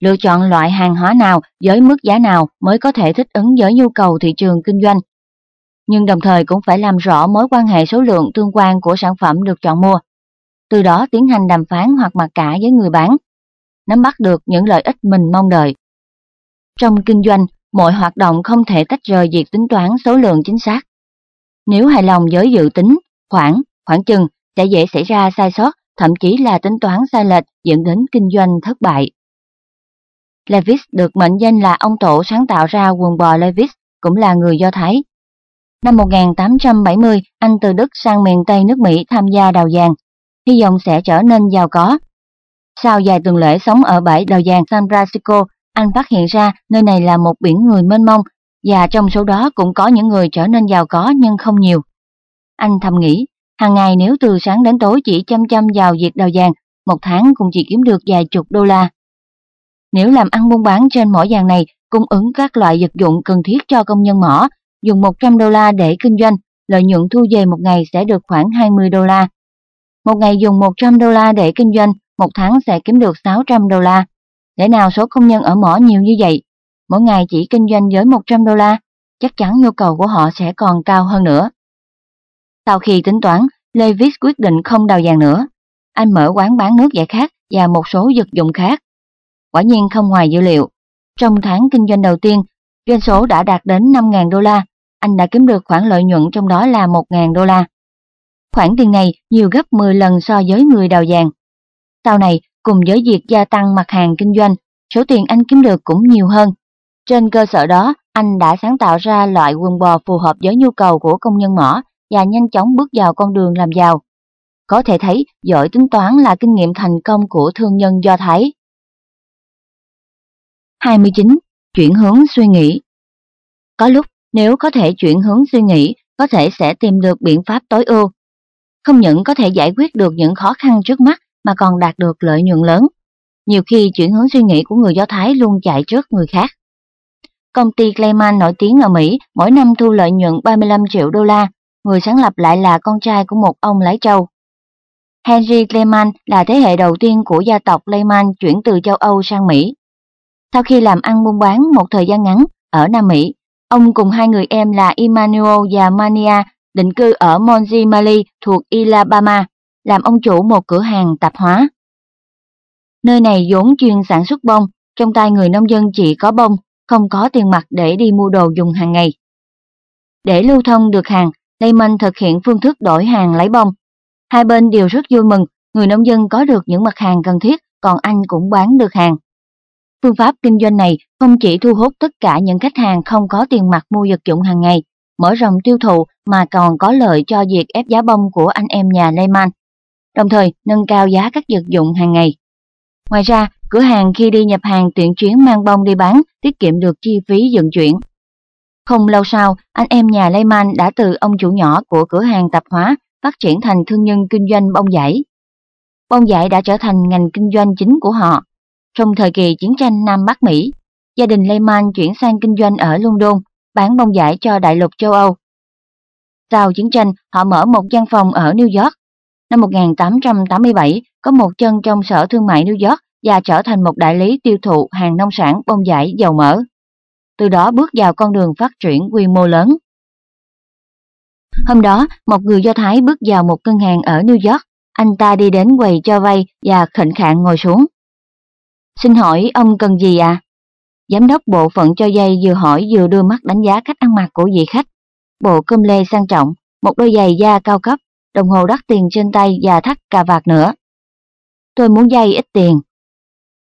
Lựa chọn loại hàng hóa nào với mức giá nào mới có thể thích ứng với nhu cầu thị trường kinh doanh. Nhưng đồng thời cũng phải làm rõ mối quan hệ số lượng tương quan của sản phẩm được chọn mua. Từ đó tiến hành đàm phán hoặc mặc cả với người bán, nắm bắt được những lợi ích mình mong đợi. Trong kinh doanh, mọi hoạt động không thể tách rời việc tính toán số lượng chính xác. Nếu hài lòng với dự tính, khoảng, khoảng chừng sẽ dễ xảy ra sai sót, thậm chí là tính toán sai lệch dẫn đến kinh doanh thất bại. Levis được mệnh danh là ông tổ sáng tạo ra quần bò Levis, cũng là người Do Thái. Năm 1870, anh từ Đức sang miền Tây nước Mỹ tham gia đào vàng, hy vọng sẽ trở nên giàu có. Sau vài tuần lễ sống ở bãi đào vàng San Francisco, anh phát hiện ra nơi này là một biển người mênh mông, và trong số đó cũng có những người trở nên giàu có nhưng không nhiều. Anh thầm nghĩ, hàng ngày nếu từ sáng đến tối chỉ chăm chăm vào việc đào vàng, một tháng cũng chỉ kiếm được vài chục đô la. Nếu làm ăn buôn bán trên mỏ vàng này, cung ứng các loại vật dụng cần thiết cho công nhân mỏ, dùng 100 đô la để kinh doanh, lợi nhuận thu về một ngày sẽ được khoảng 20 đô la. Một ngày dùng 100 đô la để kinh doanh, một tháng sẽ kiếm được 600 đô la. Để nào số công nhân ở mỏ nhiều như vậy, mỗi ngày chỉ kinh doanh với 100 đô la, chắc chắn nhu cầu của họ sẽ còn cao hơn nữa. Sau khi tính toán, Levis quyết định không đào vàng nữa. Anh mở quán bán nước giải khát và một số vật dụng khác. Quả nhiên không ngoài dữ liệu. Trong tháng kinh doanh đầu tiên, doanh số đã đạt đến 5.000 đô la. Anh đã kiếm được khoản lợi nhuận trong đó là 1.000 đô la. Khoản tiền này nhiều gấp 10 lần so với người đào vàng. Sau này, cùng với việc gia tăng mặt hàng kinh doanh, số tiền anh kiếm được cũng nhiều hơn. Trên cơ sở đó, anh đã sáng tạo ra loại quần bò phù hợp với nhu cầu của công nhân mỏ và nhanh chóng bước vào con đường làm giàu. Có thể thấy, giỏi tính toán là kinh nghiệm thành công của thương nhân Do Thái. 29. Chuyển hướng suy nghĩ Có lúc, nếu có thể chuyển hướng suy nghĩ, có thể sẽ tìm được biện pháp tối ưu. Không những có thể giải quyết được những khó khăn trước mắt mà còn đạt được lợi nhuận lớn. Nhiều khi chuyển hướng suy nghĩ của người Do Thái luôn chạy trước người khác. Công ty Clayman nổi tiếng ở Mỹ mỗi năm thu lợi nhuận 35 triệu đô la, người sáng lập lại là con trai của một ông lái trâu. Henry Lehman là thế hệ đầu tiên của gia tộc Lehman chuyển từ châu Âu sang Mỹ. Sau khi làm ăn buôn bán một thời gian ngắn ở Nam Mỹ, ông cùng hai người em là Emmanuel và Mania định cư ở Montgomery thuộc Alabama, làm ông chủ một cửa hàng tạp hóa. Nơi này vốn chuyên sản xuất bông, trong tay người nông dân chỉ có bông, không có tiền mặt để đi mua đồ dùng hàng ngày. Để lưu thông được hàng, Lehman thực hiện phương thức đổi hàng lấy bông. Hai bên đều rất vui mừng, người nông dân có được những mặt hàng cần thiết, còn anh cũng bán được hàng. Phương pháp kinh doanh này không chỉ thu hút tất cả những khách hàng không có tiền mặt mua vật dụng hàng ngày, mở rộng tiêu thụ mà còn có lợi cho việc ép giá bông của anh em nhà Lehman, đồng thời nâng cao giá các vật dụng hàng ngày. Ngoài ra, cửa hàng khi đi nhập hàng tiện chuyến mang bông đi bán tiết kiệm được chi phí vận chuyển. Không lâu sau, anh em nhà Lehman đã từ ông chủ nhỏ của cửa hàng tạp hóa phát triển thành thương nhân kinh doanh bông giải. Bông giải đã trở thành ngành kinh doanh chính của họ. Trong thời kỳ chiến tranh Nam Bắc Mỹ, gia đình Lehman chuyển sang kinh doanh ở London, bán bông giải cho đại lục châu Âu. Sau chiến tranh, họ mở một văn phòng ở New York. Năm 1887, có một chân trong sở thương mại New York và trở thành một đại lý tiêu thụ hàng nông sản bông giải dầu mỡ. Từ đó bước vào con đường phát triển quy mô lớn. Hôm đó, một người Do Thái bước vào một ngân hàng ở New York. Anh ta đi đến quầy cho vay và khệnh khạng ngồi xuống. Xin hỏi ông cần gì à? Giám đốc bộ phận cho dây vừa hỏi vừa đưa mắt đánh giá cách ăn mặc của vị khách. Bộ cơm lê sang trọng, một đôi giày da cao cấp, đồng hồ đắt tiền trên tay và thắt cà vạt nữa. Tôi muốn dây ít tiền,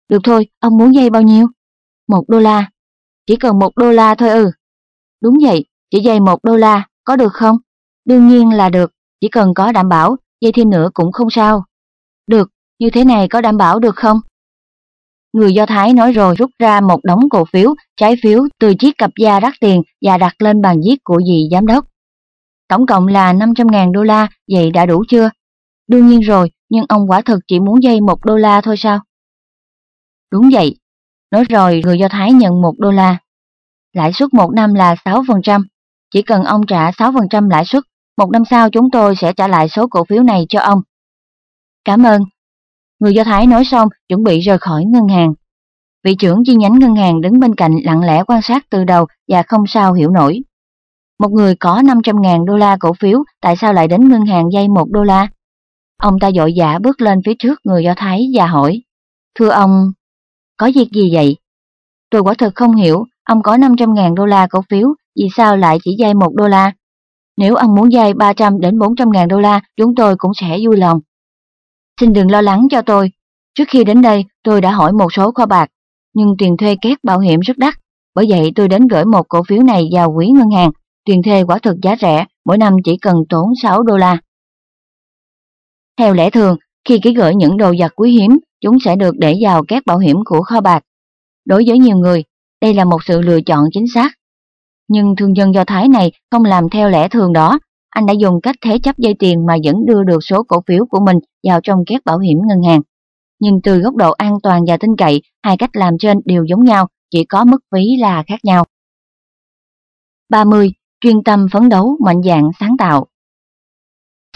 Được thôi, ông muốn dây bao nhiêu? Một đô la. Chỉ cần một đô la thôi ư. Đúng vậy, chỉ dây một đô la, có được không? Đương nhiên là được, chỉ cần có đảm bảo, dây thêm nữa cũng không sao. Được, như thế này có đảm bảo được không? Người Do Thái nói rồi rút ra một đống cổ phiếu, trái phiếu từ chiếc cặp da đắt tiền và đặt lên bàn viết của dì giám đốc. Tổng cộng là 500.000 đô la, vậy đã đủ chưa? Đương nhiên rồi, nhưng ông quả thực chỉ muốn dây một đô la thôi sao? Đúng vậy. Nói rồi người Do Thái nhận một đô la. Lãi suất một năm là 6%. Chỉ cần ông trả 6% lãi suất, một năm sau chúng tôi sẽ trả lại số cổ phiếu này cho ông. Cảm ơn. Người Do Thái nói xong chuẩn bị rời khỏi ngân hàng. Vị trưởng chi nhánh ngân hàng đứng bên cạnh lặng lẽ quan sát từ đầu và không sao hiểu nổi. Một người có 500.000 đô la cổ phiếu tại sao lại đến ngân hàng dây 1 đô la? Ông ta dội dã bước lên phía trước người Do Thái và hỏi, Thưa ông, có việc gì vậy? Tôi quả thực không hiểu, ông có 500.000 đô la cổ phiếu, vì sao lại chỉ dây 1 đô la? Nếu ông muốn dây 300 đến 400.000 đô la, chúng tôi cũng sẽ vui lòng. Xin đừng lo lắng cho tôi. Trước khi đến đây, tôi đã hỏi một số kho bạc, nhưng tiền thuê két bảo hiểm rất đắt. Bởi vậy tôi đến gửi một cổ phiếu này vào quỹ ngân hàng. Tiền thuê quả thực giá rẻ, mỗi năm chỉ cần tốn 6 đô la. Theo lẽ thường, khi ký gửi những đồ vật quý hiếm, chúng sẽ được để vào các bảo hiểm của kho bạc. Đối với nhiều người, đây là một sự lựa chọn chính xác. Nhưng thương nhân Do Thái này không làm theo lẽ thường đó, anh đã dùng cách thế chấp dây tiền mà vẫn đưa được số cổ phiếu của mình vào trong các bảo hiểm ngân hàng. Nhưng từ góc độ an toàn và tin cậy, hai cách làm trên đều giống nhau, chỉ có mức phí là khác nhau. 30. Chuyên tâm phấn đấu, mạnh dạng sáng tạo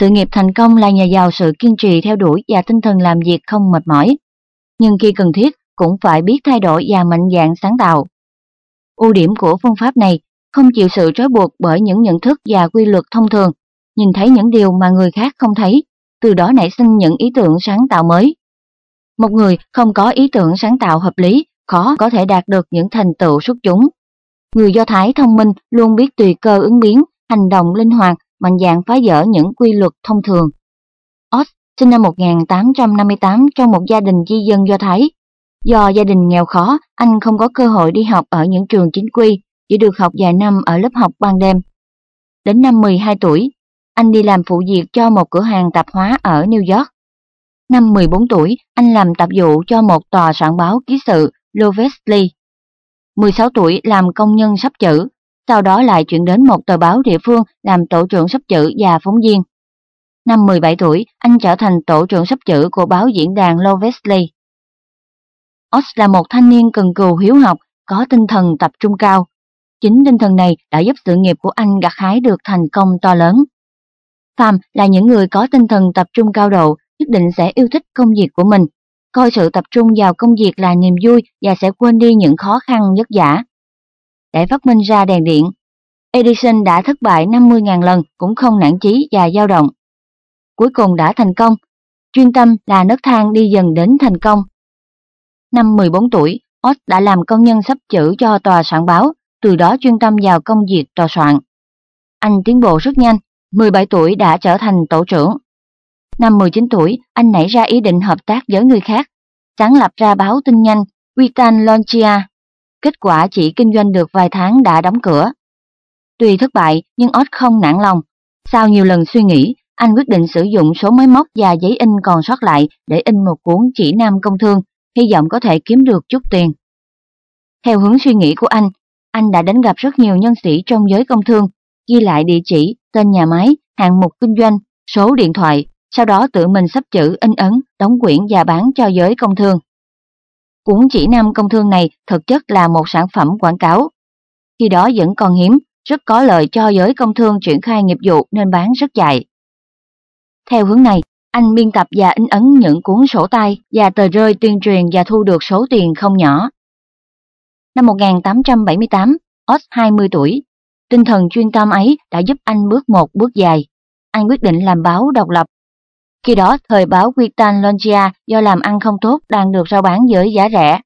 sự nghiệp thành công là nhờ vào sự kiên trì theo đuổi và tinh thần làm việc không mệt mỏi. Nhưng khi cần thiết, cũng phải biết thay đổi và mạnh dạn sáng tạo. Ưu điểm của phương pháp này không chịu sự trói buộc bởi những nhận thức và quy luật thông thường, nhìn thấy những điều mà người khác không thấy, từ đó nảy sinh những ý tưởng sáng tạo mới. Một người không có ý tưởng sáng tạo hợp lý, khó có thể đạt được những thành tựu xuất chúng. Người Do Thái thông minh luôn biết tùy cơ ứng biến, hành động linh hoạt mạnh dạn phá vỡ những quy luật thông thường. Oz sinh năm 1858 trong một gia đình di dân Do Thái. Do gia đình nghèo khó, anh không có cơ hội đi học ở những trường chính quy, chỉ được học vài năm ở lớp học ban đêm. Đến năm 12 tuổi, anh đi làm phụ việc cho một cửa hàng tạp hóa ở New York. Năm 14 tuổi, anh làm tạp vụ cho một tòa soạn báo ký sự Lovesley. 16 tuổi làm công nhân sắp chữ, sau đó lại chuyển đến một tờ báo địa phương làm tổ trưởng sắp chữ và phóng viên. Năm 17 tuổi, anh trở thành tổ trưởng sắp chữ của báo diễn đàn Lovesley. Oz là một thanh niên cần cù hiếu học, có tinh thần tập trung cao. Chính tinh thần này đã giúp sự nghiệp của anh gặt hái được thành công to lớn. Phàm là những người có tinh thần tập trung cao độ, nhất định sẽ yêu thích công việc của mình, coi sự tập trung vào công việc là niềm vui và sẽ quên đi những khó khăn vất vả để phát minh ra đèn điện. Edison đã thất bại 50.000 lần cũng không nản chí và dao động. Cuối cùng đã thành công. Chuyên tâm là nấc thang đi dần đến thành công. Năm 14 tuổi, Oz đã làm công nhân sắp chữ cho tòa soạn báo, từ đó chuyên tâm vào công việc tòa soạn. Anh tiến bộ rất nhanh, 17 tuổi đã trở thành tổ trưởng. Năm 19 tuổi, anh nảy ra ý định hợp tác với người khác, sáng lập ra báo tin nhanh Witan Lonchia Kết quả chỉ kinh doanh được vài tháng đã đóng cửa. Tuy thất bại nhưng Oz không nản lòng. Sau nhiều lần suy nghĩ, anh quyết định sử dụng số máy móc và giấy in còn sót lại để in một cuốn chỉ nam công thương, hy vọng có thể kiếm được chút tiền. Theo hướng suy nghĩ của anh, anh đã đến gặp rất nhiều nhân sĩ trong giới công thương, ghi lại địa chỉ, tên nhà máy, hạng mục kinh doanh, số điện thoại, sau đó tự mình sắp chữ in ấn, đóng quyển và bán cho giới công thương. Cuốn chỉ nam công thương này thực chất là một sản phẩm quảng cáo. Khi đó vẫn còn hiếm, rất có lợi cho giới công thương triển khai nghiệp vụ nên bán rất chạy. Theo hướng này, anh biên tập và in ấn những cuốn sổ tay và tờ rơi tuyên truyền và thu được số tiền không nhỏ. Năm 1878, Oz 20 tuổi, tinh thần chuyên tâm ấy đã giúp anh bước một bước dài. Anh quyết định làm báo độc lập khi đó, thời báo Witan Longia do làm ăn không tốt đang được rao bán với giá rẻ.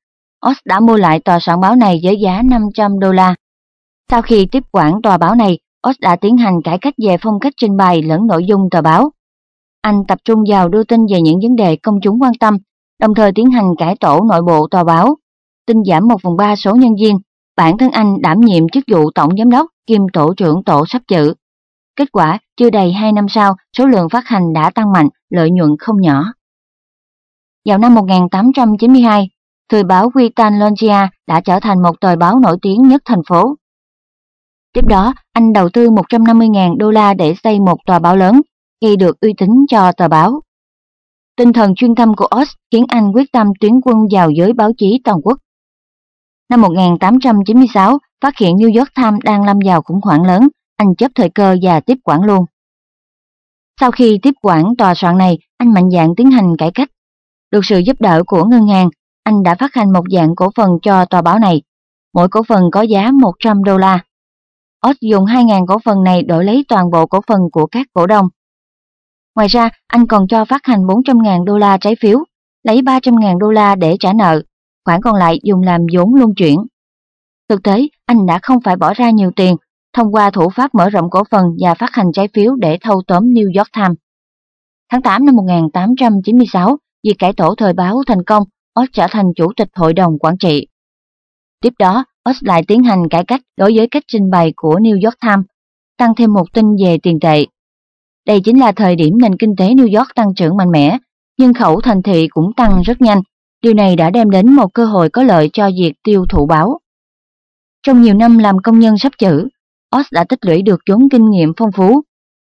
Oz đã mua lại tòa soạn báo này với giá 500 đô la. Sau khi tiếp quản tòa báo này, Oz đã tiến hành cải cách về phong cách trình bày lẫn nội dung tờ báo. Anh tập trung vào đưa tin về những vấn đề công chúng quan tâm, đồng thời tiến hành cải tổ nội bộ tòa báo, tinh giảm một phần ba số nhân viên. Bản thân anh đảm nhiệm chức vụ tổng giám đốc kiêm tổ trưởng tổ sắp chữ. Kết quả, chưa đầy 2 năm sau, số lượng phát hành đã tăng mạnh, lợi nhuận không nhỏ. Vào năm 1892, thời báo Britannia đã trở thành một tờ báo nổi tiếng nhất thành phố. Tiếp đó, anh đầu tư 150.000 đô la để xây một tòa báo lớn, gây được uy tín cho tờ báo. Tinh thần chuyên tâm của Oz khiến anh quyết tâm tuyến quân vào giới báo chí toàn quốc. Năm 1896, phát hiện New York Times đang lâm vào khủng hoảng lớn, anh chấp thời cơ và tiếp quản luôn. Sau khi tiếp quản tòa soạn này, anh mạnh dạn tiến hành cải cách. Được sự giúp đỡ của ngân hàng, anh đã phát hành một dạng cổ phần cho tòa báo này. Mỗi cổ phần có giá 100 đô la. Oz dùng 2.000 cổ phần này đổi lấy toàn bộ cổ phần của các cổ đông. Ngoài ra, anh còn cho phát hành 400.000 đô la trái phiếu, lấy 300.000 đô la để trả nợ, khoản còn lại dùng làm vốn luân chuyển. Thực tế, anh đã không phải bỏ ra nhiều tiền thông qua thủ pháp mở rộng cổ phần và phát hành trái phiếu để thâu tóm New York Times. Tháng 8 năm 1896, việc cải tổ thời báo thành công, Oz trở thành chủ tịch hội đồng quản trị. Tiếp đó, Oz lại tiến hành cải cách đối với cách trình bày của New York Times, tăng thêm một tin về tiền tệ. Đây chính là thời điểm nền kinh tế New York tăng trưởng mạnh mẽ, nhân khẩu thành thị cũng tăng rất nhanh. Điều này đã đem đến một cơ hội có lợi cho việc tiêu thụ báo. Trong nhiều năm làm công nhân sắp chữ, Oz đã tích lũy được vốn kinh nghiệm phong phú.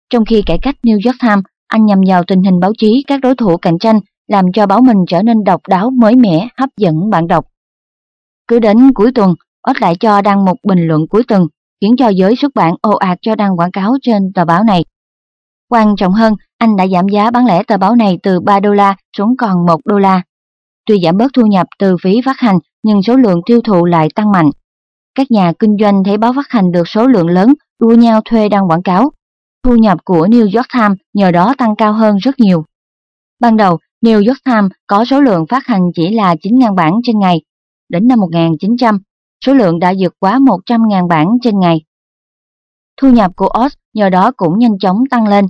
Trong khi cải cách New York Times, anh nhằm vào tình hình báo chí các đối thủ cạnh tranh làm cho báo mình trở nên độc đáo mới mẻ, hấp dẫn bạn đọc. Cứ đến cuối tuần, Oz lại cho đăng một bình luận cuối tuần, khiến cho giới xuất bản ồ ạt cho đăng quảng cáo trên tờ báo này. Quan trọng hơn, anh đã giảm giá bán lẻ tờ báo này từ 3 đô la xuống còn 1 đô la. Tuy giảm bớt thu nhập từ phí phát hành, nhưng số lượng tiêu thụ lại tăng mạnh. Các nhà kinh doanh thấy báo phát hành được số lượng lớn, đua nhau thuê đăng quảng cáo. Thu nhập của New York Times nhờ đó tăng cao hơn rất nhiều. Ban đầu, New York Times có số lượng phát hành chỉ là 9.000 bản trên ngày. Đến năm 1900, số lượng đã vượt quá 100.000 bản trên ngày. Thu nhập của Oz nhờ đó cũng nhanh chóng tăng lên.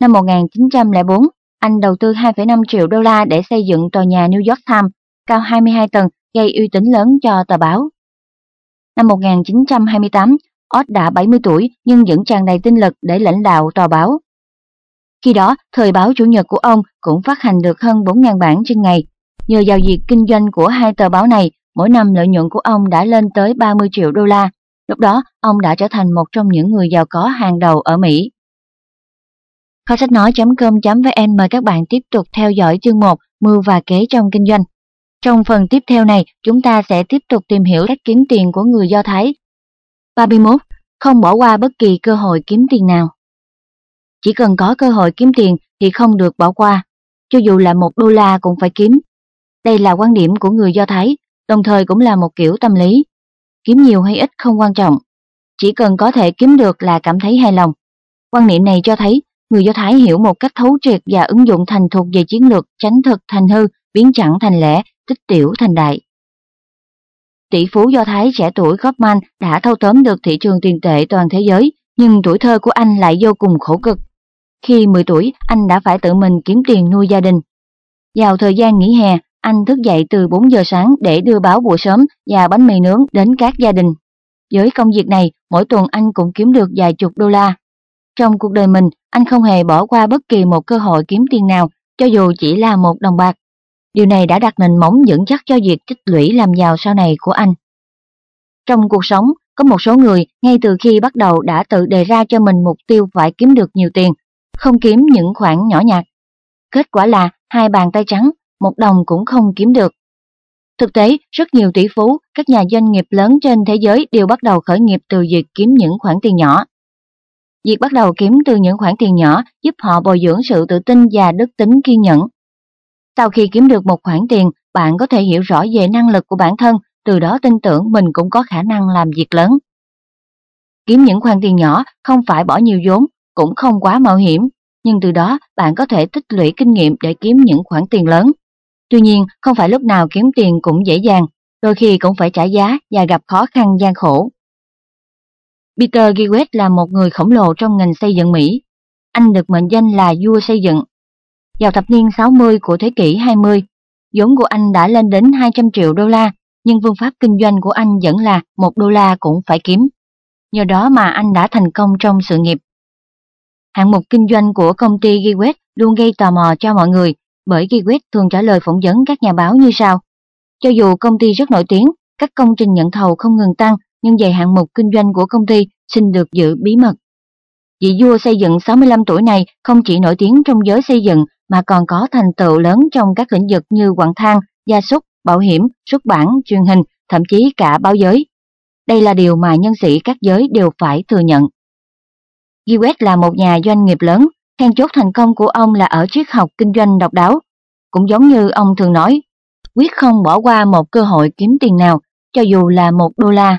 Năm 1904, anh đầu tư 2,5 triệu đô la để xây dựng tòa nhà New York Times cao 22 tầng gây uy tín lớn cho tờ báo. Năm 1928, Ott đã 70 tuổi nhưng vẫn tràn đầy tinh lực để lãnh đạo tòa báo. Khi đó, thời báo chủ nhật của ông cũng phát hành được hơn 4.000 bản trên ngày. Nhờ giao việc kinh doanh của hai tờ báo này, mỗi năm lợi nhuận của ông đã lên tới 30 triệu đô la. Lúc đó, ông đã trở thành một trong những người giàu có hàng đầu ở Mỹ. Kho sách nói.com.vn mời các bạn tiếp tục theo dõi chương 1 Mưu và kế trong kinh doanh. Trong phần tiếp theo này, chúng ta sẽ tiếp tục tìm hiểu cách kiếm tiền của người Do Thái. 31. Không bỏ qua bất kỳ cơ hội kiếm tiền nào. Chỉ cần có cơ hội kiếm tiền thì không được bỏ qua, cho dù là một đô la cũng phải kiếm. Đây là quan điểm của người Do Thái, đồng thời cũng là một kiểu tâm lý. Kiếm nhiều hay ít không quan trọng, chỉ cần có thể kiếm được là cảm thấy hài lòng. Quan niệm này cho thấy người Do Thái hiểu một cách thấu triệt và ứng dụng thành thục về chiến lược tránh thực thành hư, biến chẳng thành lẻ, tích tiểu thành đại. Tỷ phú Do Thái trẻ tuổi Goldman đã thâu tóm được thị trường tiền tệ toàn thế giới, nhưng tuổi thơ của anh lại vô cùng khổ cực. Khi 10 tuổi, anh đã phải tự mình kiếm tiền nuôi gia đình. Vào thời gian nghỉ hè, anh thức dậy từ 4 giờ sáng để đưa báo buổi sớm và bánh mì nướng đến các gia đình. Với công việc này, mỗi tuần anh cũng kiếm được vài chục đô la. Trong cuộc đời mình, anh không hề bỏ qua bất kỳ một cơ hội kiếm tiền nào, cho dù chỉ là một đồng bạc. Điều này đã đặt nền móng vững chắc cho việc tích lũy làm giàu sau này của anh. Trong cuộc sống, có một số người ngay từ khi bắt đầu đã tự đề ra cho mình mục tiêu phải kiếm được nhiều tiền, không kiếm những khoản nhỏ nhặt. Kết quả là hai bàn tay trắng, một đồng cũng không kiếm được. Thực tế, rất nhiều tỷ phú, các nhà doanh nghiệp lớn trên thế giới đều bắt đầu khởi nghiệp từ việc kiếm những khoản tiền nhỏ. Việc bắt đầu kiếm từ những khoản tiền nhỏ giúp họ bồi dưỡng sự tự tin và đức tính kiên nhẫn. Sau khi kiếm được một khoản tiền, bạn có thể hiểu rõ về năng lực của bản thân, từ đó tin tưởng mình cũng có khả năng làm việc lớn. Kiếm những khoản tiền nhỏ không phải bỏ nhiều vốn, cũng không quá mạo hiểm, nhưng từ đó bạn có thể tích lũy kinh nghiệm để kiếm những khoản tiền lớn. Tuy nhiên, không phải lúc nào kiếm tiền cũng dễ dàng, đôi khi cũng phải trả giá và gặp khó khăn gian khổ. Peter Giwet là một người khổng lồ trong ngành xây dựng Mỹ. Anh được mệnh danh là vua xây dựng. Vào thập niên 60 của thế kỷ 20, vốn của anh đã lên đến 200 triệu đô la, nhưng phương pháp kinh doanh của anh vẫn là một đô la cũng phải kiếm. Nhờ đó mà anh đã thành công trong sự nghiệp. Hạng mục kinh doanh của công ty Giwet luôn gây tò mò cho mọi người, bởi Giwet thường trả lời phỏng vấn các nhà báo như sau. Cho dù công ty rất nổi tiếng, các công trình nhận thầu không ngừng tăng, nhưng về hạng mục kinh doanh của công ty xin được giữ bí mật. Vị vua xây dựng 65 tuổi này không chỉ nổi tiếng trong giới xây dựng mà còn có thành tựu lớn trong các lĩnh vực như quặng than, gia súc, bảo hiểm, xuất bản, truyền hình, thậm chí cả báo giới. Đây là điều mà nhân sĩ các giới đều phải thừa nhận. Giwet là một nhà doanh nghiệp lớn, then chốt thành công của ông là ở triết học kinh doanh độc đáo. Cũng giống như ông thường nói, quyết không bỏ qua một cơ hội kiếm tiền nào, cho dù là một đô la.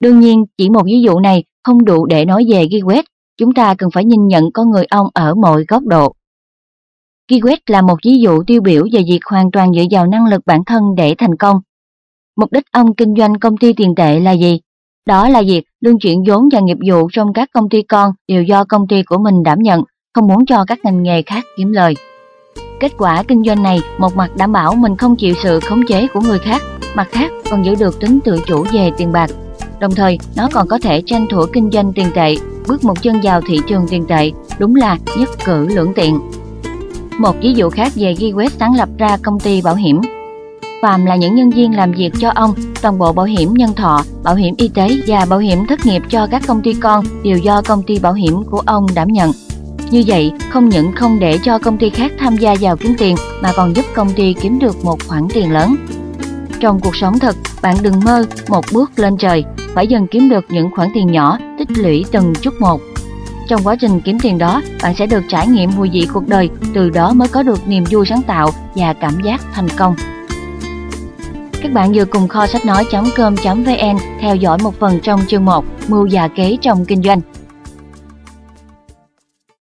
Đương nhiên, chỉ một ví dụ này không đủ để nói về Giwet, chúng ta cần phải nhìn nhận con người ông ở mọi góc độ. Kiwet là một ví dụ tiêu biểu về việc hoàn toàn dựa vào năng lực bản thân để thành công. Mục đích ông kinh doanh công ty tiền tệ là gì? Đó là việc luân chuyển vốn và nghiệp vụ trong các công ty con đều do công ty của mình đảm nhận, không muốn cho các ngành nghề khác kiếm lời. Kết quả kinh doanh này một mặt đảm bảo mình không chịu sự khống chế của người khác, mặt khác còn giữ được tính tự chủ về tiền bạc. Đồng thời, nó còn có thể tranh thủ kinh doanh tiền tệ, bước một chân vào thị trường tiền tệ, đúng là nhất cử lưỡng tiện. Một ví dụ khác về GWest sáng lập ra công ty bảo hiểm. Phạm là những nhân viên làm việc cho ông, toàn bộ bảo hiểm nhân thọ, bảo hiểm y tế và bảo hiểm thất nghiệp cho các công ty con đều do công ty bảo hiểm của ông đảm nhận. Như vậy, không những không để cho công ty khác tham gia vào kiếm tiền mà còn giúp công ty kiếm được một khoản tiền lớn. Trong cuộc sống thật, bạn đừng mơ một bước lên trời, phải dần kiếm được những khoản tiền nhỏ, tích lũy từng chút một. Trong quá trình kiếm tiền đó, bạn sẽ được trải nghiệm mùi vị cuộc đời, từ đó mới có được niềm vui sáng tạo và cảm giác thành công. Các bạn vừa cùng kho sách nói.com.vn theo dõi một phần trong chương 1 Mưu già kế trong kinh doanh.